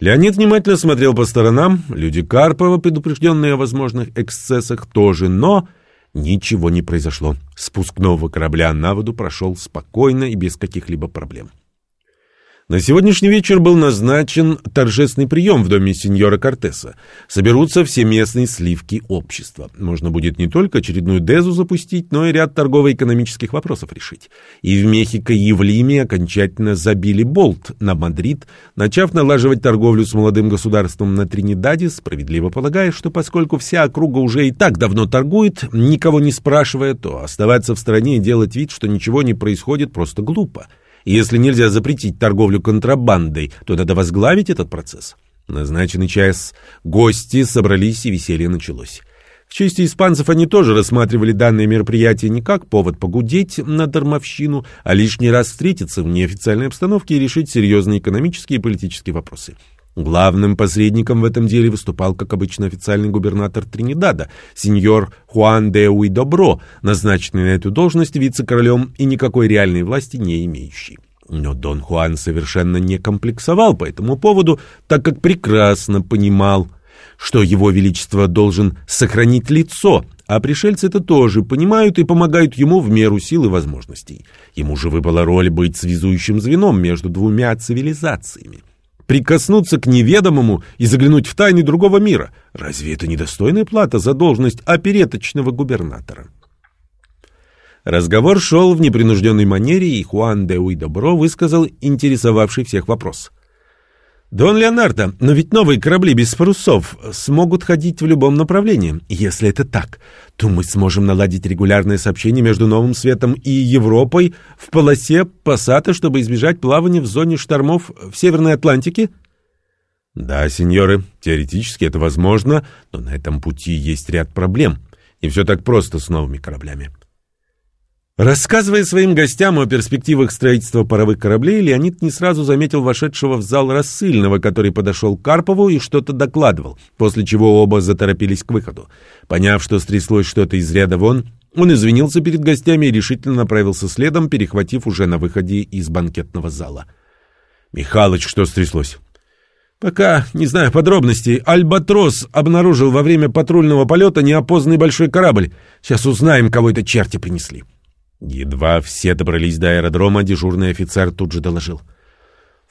S1: Леонид внимательно смотрел по сторонам, люди Карпова, предупрежденные о возможных эксцессах, тоже, но ничего не произошло. Спуск нового корабля на воду прошел спокойно и без каких-либо проблем. На сегодняшний вечер был назначен торжественный прием в доме сеньора Кортеса. Соберутся все местные сливки общества. Можно будет не только очередную дезу запустить, но и ряд торгово-экономических вопросов решить. И в Мехико и в Лиме окончательно забили болт на Мадрид, начав налаживать торговлю с молодым государством на Тринидаде, справедливо полагая, что поскольку вся округа уже и так давно торгует, никого не спрашивая, то оставаться в стране и делать вид, что ничего не происходит, просто глупо. Если нельзя запретить торговлю контрабандой, то надо возглавить этот процесс. Назначенный час гости собрались и веселье началось. В чести испанцев они тоже рассматривали данное мероприятие не как повод погудеть на дармовщину, а лишний раз встретиться в неофициальной обстановке и решить серьезные экономические и политические вопросы. Главным посредником в этом деле выступал, как обычно, официальный губернатор Тринидада, сеньор Хуан де Уидобро, назначенный на эту должность вице-королем и никакой реальной власти не имеющий. Но Дон Хуан совершенно не комплексовал по этому поводу, так как прекрасно понимал, что его величество должен сохранить лицо, а пришельцы это тоже понимают и помогают ему в меру сил и возможностей. Ему же выпала роль быть связующим звеном между двумя цивилизациями прикоснуться к неведомому и заглянуть в тайны другого мира. Разве это недостойная плата за должность опереточного губернатора? Разговор шел в непринужденной манере, и Хуан де Уидобро высказал интересовавший всех вопрос. «Дон Леонардо, но ведь новые корабли без парусов смогут ходить в любом направлении. Если это так, то мы сможем наладить регулярное сообщение между Новым Светом и Европой в полосе Пассата, чтобы избежать плавания в зоне штормов в Северной Атлантике?» «Да, сеньоры, теоретически это возможно, но на этом пути есть ряд проблем. И все так просто с новыми кораблями». Рассказывая своим гостям о перспективах строительства паровых кораблей, Леонид не сразу заметил вошедшего в зал рассыльного, который подошел к Карпову и что-то докладывал, после чего оба заторопились к выходу. Поняв, что стряслось что-то из ряда вон, он извинился перед гостями и решительно направился следом, перехватив уже на выходе из банкетного зала. «Михалыч, что стряслось?» «Пока не знаю подробностей. Альбатрос обнаружил во время патрульного полета неопознанный большой корабль. Сейчас узнаем, кого это черти принесли». Едва все добрались до аэродрома, дежурный офицер тут же доложил.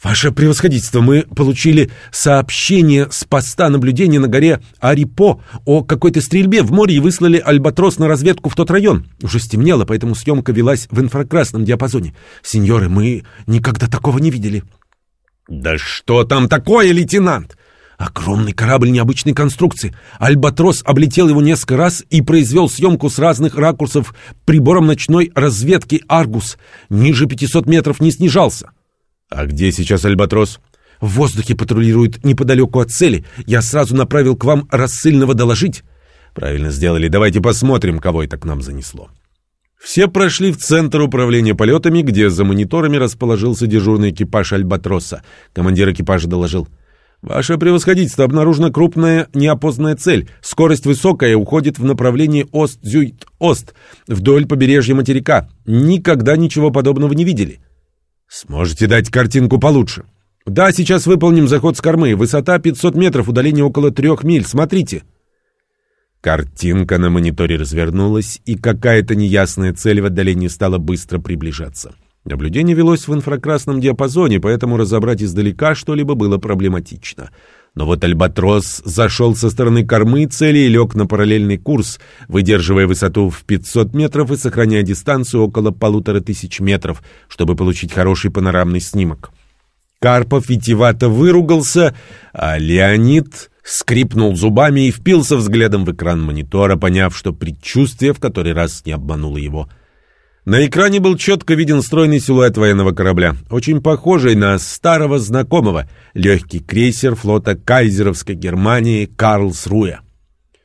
S1: «Ваше превосходительство, мы получили сообщение с поста наблюдения на горе Арипо о какой-то стрельбе в море и выслали Альбатрос на разведку в тот район. Уже стемнело, поэтому съемка велась в инфракрасном диапазоне. Сеньоры, мы никогда такого не видели». «Да что там такое, лейтенант? Огромный корабль необычной конструкции. Альбатрос облетел его несколько раз и произвел съемку с разных ракурсов прибором ночной разведки «Аргус». Ниже 500 метров не снижался. А где сейчас Альбатрос? В воздухе патрулирует неподалеку от цели. Я сразу направил к вам рассыльного доложить. Правильно сделали. Давайте посмотрим, кого это к нам занесло. Все прошли в центр управления полетами, где за мониторами расположился дежурный экипаж «Альбатроса». Командир экипажа доложил — Ваше превосходительство, обнаружена крупная неопознанная цель. Скорость высокая, уходит в направлении Ост-Зюйт-Ост, вдоль побережья материка. Никогда ничего подобного не видели. Сможете дать картинку получше? Да, сейчас выполним заход с кормы. Высота 500 метров, удаление около трех миль. Смотрите. Картинка на мониторе развернулась, и какая-то неясная цель в отдалении стала быстро приближаться. Наблюдение велось в инфракрасном диапазоне, поэтому разобрать издалека что-либо было проблематично. Но вот Альбатрос зашел со стороны кормы цели и лег на параллельный курс, выдерживая высоту в 500 метров и сохраняя дистанцию около полутора тысяч метров, чтобы получить хороший панорамный снимок. Карпов витивато выругался, а Леонид скрипнул зубами и впился взглядом в экран монитора, поняв, что предчувствие в который раз не обмануло его. На экране был четко виден стройный силуэт военного корабля, очень похожий на старого знакомого, легкий крейсер флота кайзеровской Германии «Карлсруя».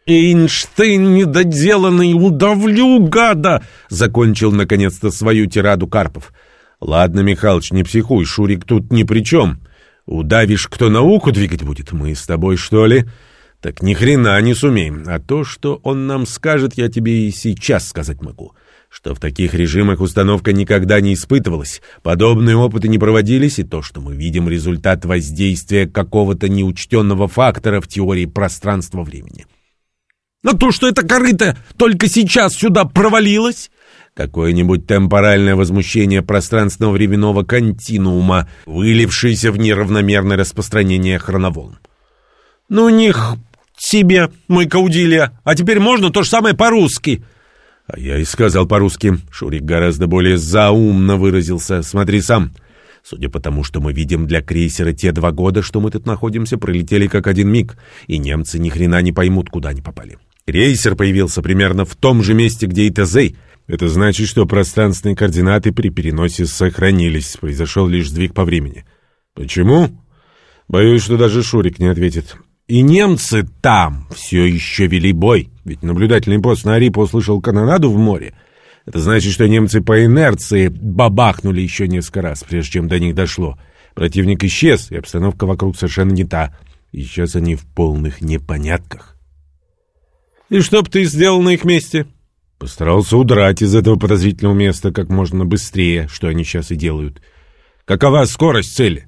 S1: «Эйнштейн недоделанный, удавлю, гада!» — закончил наконец-то свою тираду Карпов. «Ладно, Михалыч, не психуй, Шурик тут ни при чем. Удавишь, кто науку двигать будет? Мы с тобой, что ли?» «Так ни хрена не сумеем. А то, что он нам скажет, я тебе и сейчас сказать могу. Что в таких режимах установка никогда не испытывалась, подобные опыты не проводились, и то, что мы видим результат воздействия какого-то неучтенного фактора в теории пространства-времени».
S2: Но то, что это корыто только сейчас сюда провалилось,
S1: какое-нибудь темпоральное возмущение пространственно-временного континуума, вылившееся в неравномерное распространение хроноволн.
S2: Ну, них себе, мой Каудилия, а теперь можно то же самое по-русски.
S1: А я и сказал по-русски. Шурик гораздо более заумно выразился. Смотри сам. Судя по тому, что мы видим для крейсера, те два года, что мы тут находимся, пролетели как один миг, и немцы ни хрена не поймут, куда они попали. Рейсер появился примерно в том же месте, где и Тезей. Это значит, что пространственные координаты при переносе сохранились. Произошел лишь сдвиг по времени. Почему? Боюсь, что даже Шурик не ответит. И немцы там все еще вели бой. Ведь наблюдательный пост на Арипа услышал канонаду в море. Это значит, что немцы по инерции бабахнули еще несколько раз, прежде чем до них дошло. Противник исчез, и обстановка вокруг совершенно не та. И сейчас они в полных непонятках.
S2: И что бы ты сделал на их месте?
S1: Постарался удрать из этого подозрительного места как можно быстрее, что они сейчас и делают. Какова скорость цели?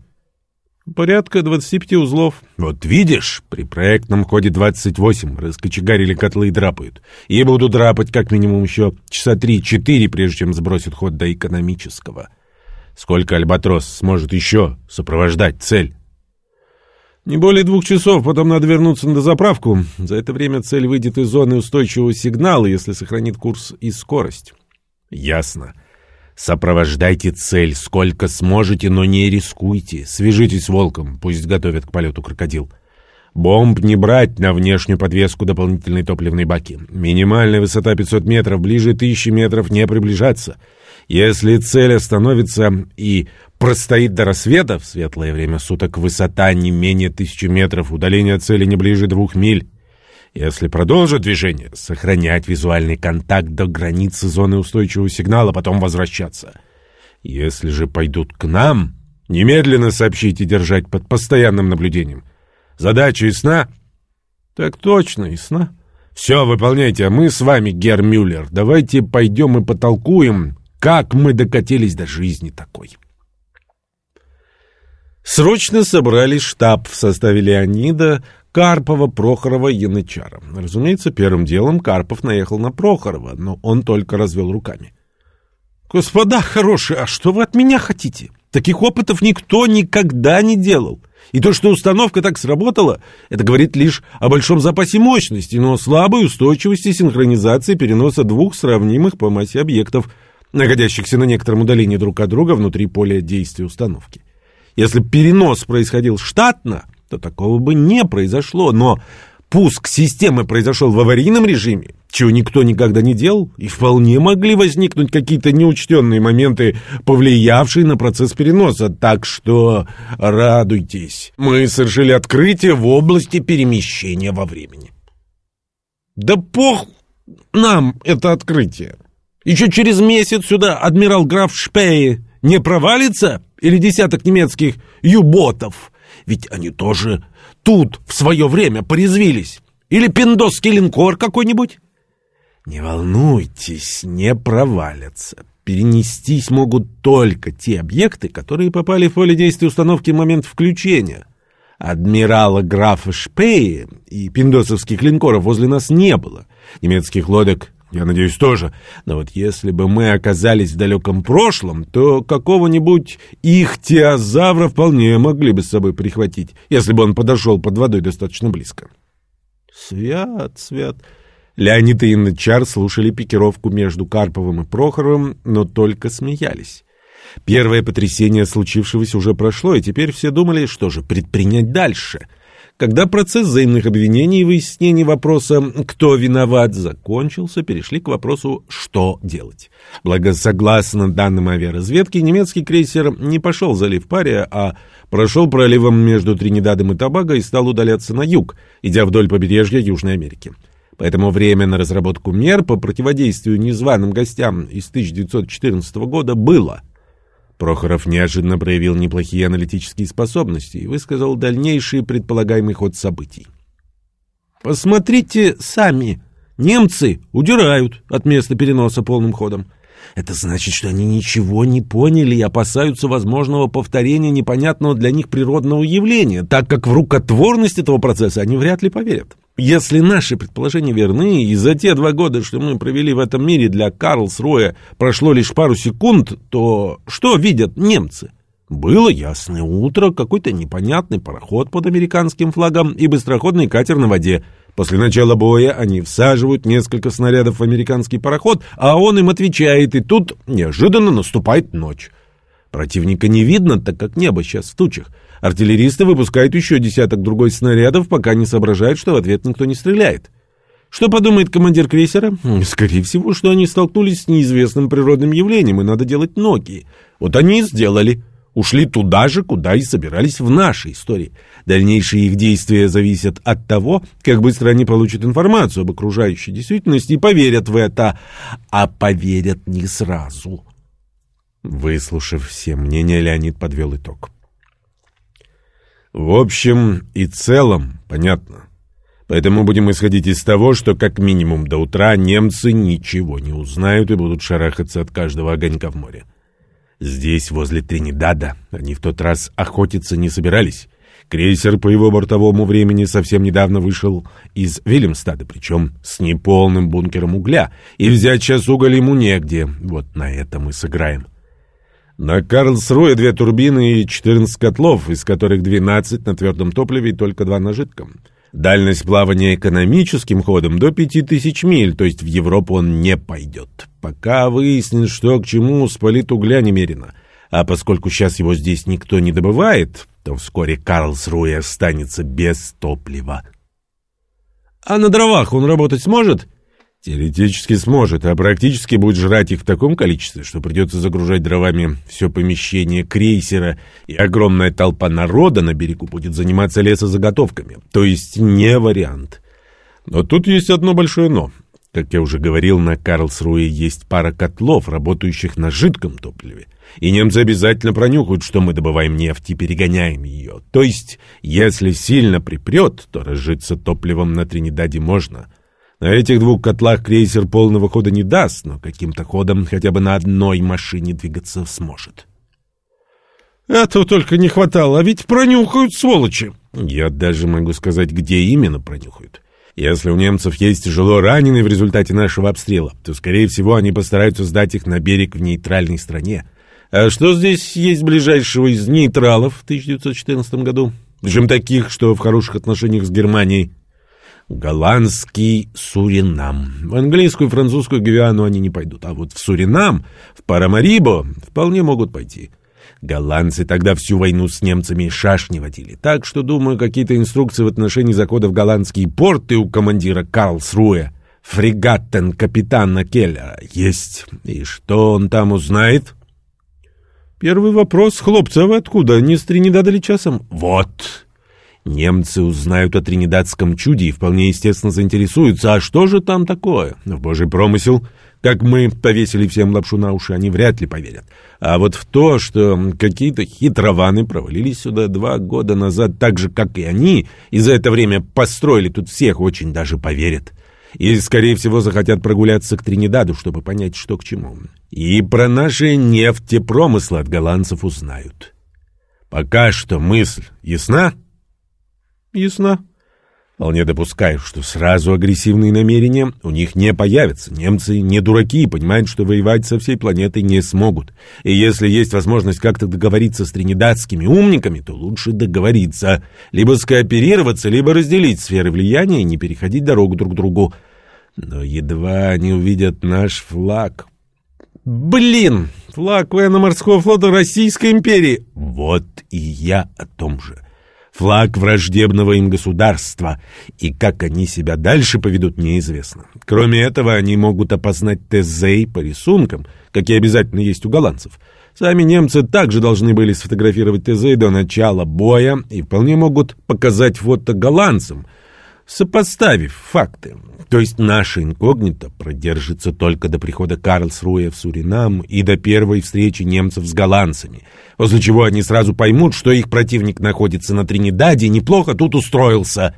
S2: Порядка 25 узлов.
S1: Вот видишь, при проектном ходе 28 раскочегарили котлы и драпают. И буду драпать как минимум еще часа 3-4, прежде чем сбросят ход до экономического. Сколько Альбатрос сможет еще сопровождать цель?
S2: Не более двух часов, потом надо вернуться на дозаправку. За это время цель выйдет из зоны устойчивого сигнала, если сохранит курс и скорость.
S1: Ясно. Сопровождайте цель сколько сможете, но не рискуйте. Свяжитесь с волком, пусть готовят к полету крокодил. Бомб не брать на внешнюю подвеску дополнительной топливной баки. Минимальная высота 500 метров, ближе 1000 метров не приближаться. Если цель остановится и простоит до рассвета, в светлое время суток высота не менее тысячи метров, удаление от цели не ближе двух миль. Если продолжит движение, сохранять визуальный контакт до границы зоны устойчивого сигнала, потом возвращаться. Если же пойдут к нам, немедленно сообщить и держать под постоянным наблюдением. Задача ясна?
S2: Так точно, ясна.
S1: Все, выполняйте, а мы с вами, Герр Мюллер, давайте пойдем и потолкуем, как мы докатились до жизни такой?
S2: Срочно собрали штаб в составе Леонида, Карпова, Прохорова Янычара. Разумеется, первым делом Карпов наехал на Прохорова, но он только развел руками. «Господа хорошие, а что вы от меня хотите? Таких опытов никто никогда не делал. И то, что установка так сработала, это говорит лишь о большом запасе мощности, но слабой устойчивости синхронизации переноса двух сравнимых по массе объектов – находящихся на некотором удалении друг от друга внутри поля действия установки. Если перенос происходил штатно, то такого бы не произошло, но пуск системы произошел в аварийном режиме, чего никто никогда не делал, и вполне могли возникнуть какие-то неучтенные моменты, повлиявшие на процесс переноса. Так что радуйтесь, мы совершили открытие в области перемещения во времени. Да пох нам это открытие. Еще через месяц сюда адмирал граф Шпее не провалится? Или десяток немецких юботов? Ведь они тоже тут в свое время порезвились. Или пиндосский линкор какой-нибудь? Не волнуйтесь, не провалятся. Перенестись могут только те объекты, которые попали в поле действия установки в момент включения. Адмирала графа Шпеи и пиндосовских линкоров возле нас не было. Немецких лодок я надеюсь, тоже. Но вот если бы мы оказались в далеком прошлом, то какого-нибудь их теозавра вполне могли бы с собой прихватить, если бы он подошел под водой достаточно близко. Свят, свят. Леонид и Инночар слушали пикировку между Карповым и Прохоровым, но только смеялись.
S1: Первое потрясение случившегося уже прошло, и теперь все думали, что же предпринять дальше. Когда процесс взаимных обвинений и выяснений вопроса «кто виноват» закончился, перешли к вопросу «что делать?». Благо, согласно данным авиаразведки, немецкий крейсер не пошел залив Пария, а прошел проливом между Тринидадом и Тобаго и стал удаляться на юг, идя вдоль побережья Южной Америки. Поэтому время на разработку мер по противодействию незваным гостям из 1914 года было. Прохоров неожиданно проявил неплохие аналитические способности и высказал дальнейший предполагаемый ход событий. «Посмотрите сами. Немцы удирают от места переноса полным ходом. Это значит, что они ничего не поняли и опасаются возможного повторения непонятного для них природного явления, так как в рукотворность этого процесса они вряд ли поверят. Если наши предположения верны, и за те два года, что мы провели в этом мире для Карлсруэ, прошло лишь пару секунд, то что видят немцы? Было ясное утро, какой-то непонятный пароход под американским флагом и быстроходный катер на воде — После начала боя они всаживают несколько снарядов в американский пароход, а он им отвечает, и тут неожиданно наступает ночь. Противника не видно, так как небо сейчас в тучах. Артиллеристы выпускают еще десяток другой снарядов, пока не соображают, что в ответ никто не стреляет. Что подумает командир крейсера? Скорее всего, что они столкнулись с неизвестным природным явлением, и надо делать ноги. Вот они и сделали ушли туда же, куда и собирались в нашей истории. Дальнейшие их действия зависят от того, как быстро они получат информацию об окружающей действительности и поверят в это, а поверят не сразу. Выслушав все мнения, Леонид подвел итог. В общем и целом, понятно. Поэтому будем исходить из того, что как минимум до утра немцы ничего не узнают и будут шарахаться от каждого огонька в море. Здесь, возле Тринидада, они в тот раз охотиться не собирались. Крейсер по его бортовому времени совсем недавно вышел из Вильямстада, причем с неполным бункером угля, и взять сейчас уголь ему негде. Вот на этом мы сыграем. На Карлсруе две турбины и 14 котлов, из которых 12 на твердом топливе и только два на жидком. Дальность плавания экономическим ходом до 5000 миль, то есть в Европу он не пойдет. Пока выяснит, что к чему, спалит угля немерено. А поскольку сейчас его здесь никто не добывает, то вскоре Карлсруэ останется без топлива. А на дровах он работать сможет? Теоретически сможет, а практически будет жрать их в таком количестве, что придется загружать дровами все помещение крейсера, и огромная толпа народа на берегу будет заниматься лесозаготовками. То есть не вариант. Но тут есть одно большое «но». Как я уже говорил, на Карлсруе есть пара котлов, работающих на жидком топливе. И немцы обязательно пронюхают, что мы добываем нефть и перегоняем ее. То есть, если сильно припрет, то разжиться топливом на Тринидаде можно — на этих двух котлах крейсер полного хода не даст, но каким-то ходом хотя бы на одной машине двигаться сможет. Этого только не хватало, а ведь пронюхают сволочи. Я даже могу сказать, где именно пронюхают. Если у немцев есть тяжело раненые в результате нашего обстрела, то, скорее всего, они постараются сдать их на берег в нейтральной стране. А что здесь есть ближайшего из нейтралов в 1914 году? Причем таких, что в хороших отношениях с Германией. Голландский Суринам. В английскую и французскую Гвиану они не пойдут, а вот в Суринам, в Парамарибо вполне могут пойти. Голландцы тогда всю войну с немцами шашни водили, так что, думаю, какие-то инструкции в отношении захода голландские порты у командира Карлсруэ, фрегаттен капитана Келлера, есть. И что он там узнает? Первый вопрос, хлопцы, а вы откуда? Не с Тринидада ли часом? Вот. Немцы узнают о тринидадском чуде и вполне естественно заинтересуются, а что же там такое? В божий промысел, как мы повесили всем лапшу на уши, они вряд ли поверят. А вот в то, что какие-то хитрованы провалились сюда два года назад так же, как и они, и за это время построили тут всех, очень даже поверят. И, скорее всего, захотят прогуляться к Тринидаду, чтобы понять, что к чему. И про наши нефтепромыслы от голландцев узнают. Пока что мысль ясна? Ясно. Вполне допускаю, что сразу агрессивные намерения у них не появятся. Немцы не дураки, понимают, что воевать со всей планетой не смогут. И если есть возможность как-то договориться с тринидадскими умниками, то лучше договориться. Либо скооперироваться, либо разделить сферы влияния и не переходить дорогу друг другу. Но едва они увидят наш флаг... Блин, флаг военно-морского флота Российской империи.
S2: Вот и я о том же. Флаг враждебного им государства, и как они себя дальше поведут, неизвестно. Кроме этого, они могут опознать ТЗ по рисункам, какие обязательно есть у голландцев. Сами немцы также должны были сфотографировать ТЗ до начала боя и вполне могут показать фото голландцам, сопоставив факты. То есть наше инкогнито продержится только до прихода Карлсруя в Суринам и до первой встречи немцев с голландцами, после чего они сразу поймут, что их противник находится на Тринидаде и неплохо тут устроился.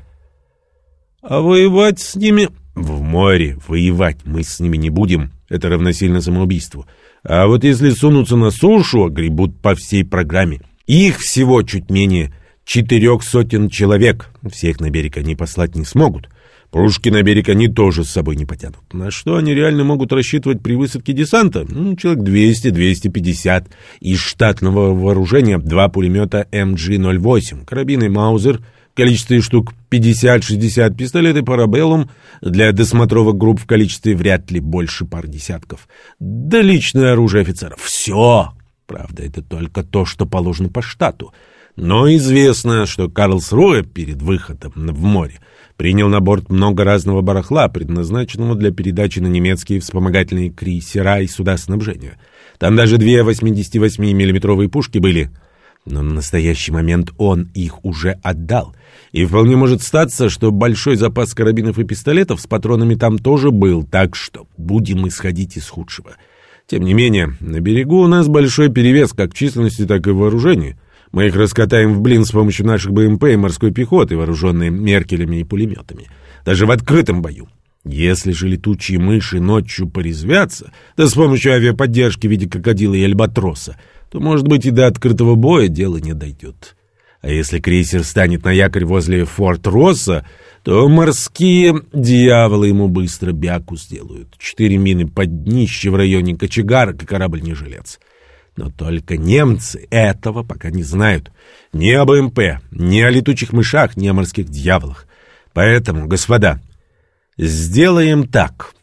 S1: А воевать с ними...
S2: В море воевать мы с ними не будем. Это равносильно самоубийству. А вот если сунутся на сушу, огребут по всей программе. Их всего чуть менее четырех сотен человек. Всех на берег они послать не смогут. Пушки на берег они тоже с собой не потянут. На что они реально могут рассчитывать при высадке десанта? Ну, человек 200-250. Из штатного вооружения два пулемета МГ-08, карабины Маузер, в количестве штук 50-60, пистолеты Парабеллум для досмотровых групп в количестве вряд ли больше пар десятков. Да личное оружие офицеров. Все! Правда, это только то, что положено по штату. Но известно, что Карлсруэ перед выходом в море принял на борт много разного барахла, предназначенного для передачи на немецкие вспомогательные крейсера и суда снабжения. Там даже две 88 миллиметровые пушки были. Но на настоящий момент он их уже отдал. И вполне может статься, что большой запас карабинов и пистолетов с патронами там тоже был, так что будем исходить из худшего. Тем не менее, на берегу у нас большой перевес как в численности, так и в вооружении. Мы их раскатаем в блин с помощью наших БМП и морской пехоты, вооруженной меркелями и пулеметами. Даже в открытом бою. Если же летучие мыши ночью порезвятся, да с помощью авиаподдержки в виде крокодила и альбатроса, то, может быть, и до открытого боя дело не дойдет. А если крейсер станет на якорь возле форт Росса, то морские дьяволы ему быстро бяку сделают. Четыре мины под днище в районе кочегарок и корабль не жилец. Но только немцы этого пока не знают. Ни об МП, ни о летучих мышах, ни о морских дьяволах. Поэтому, господа, сделаем так.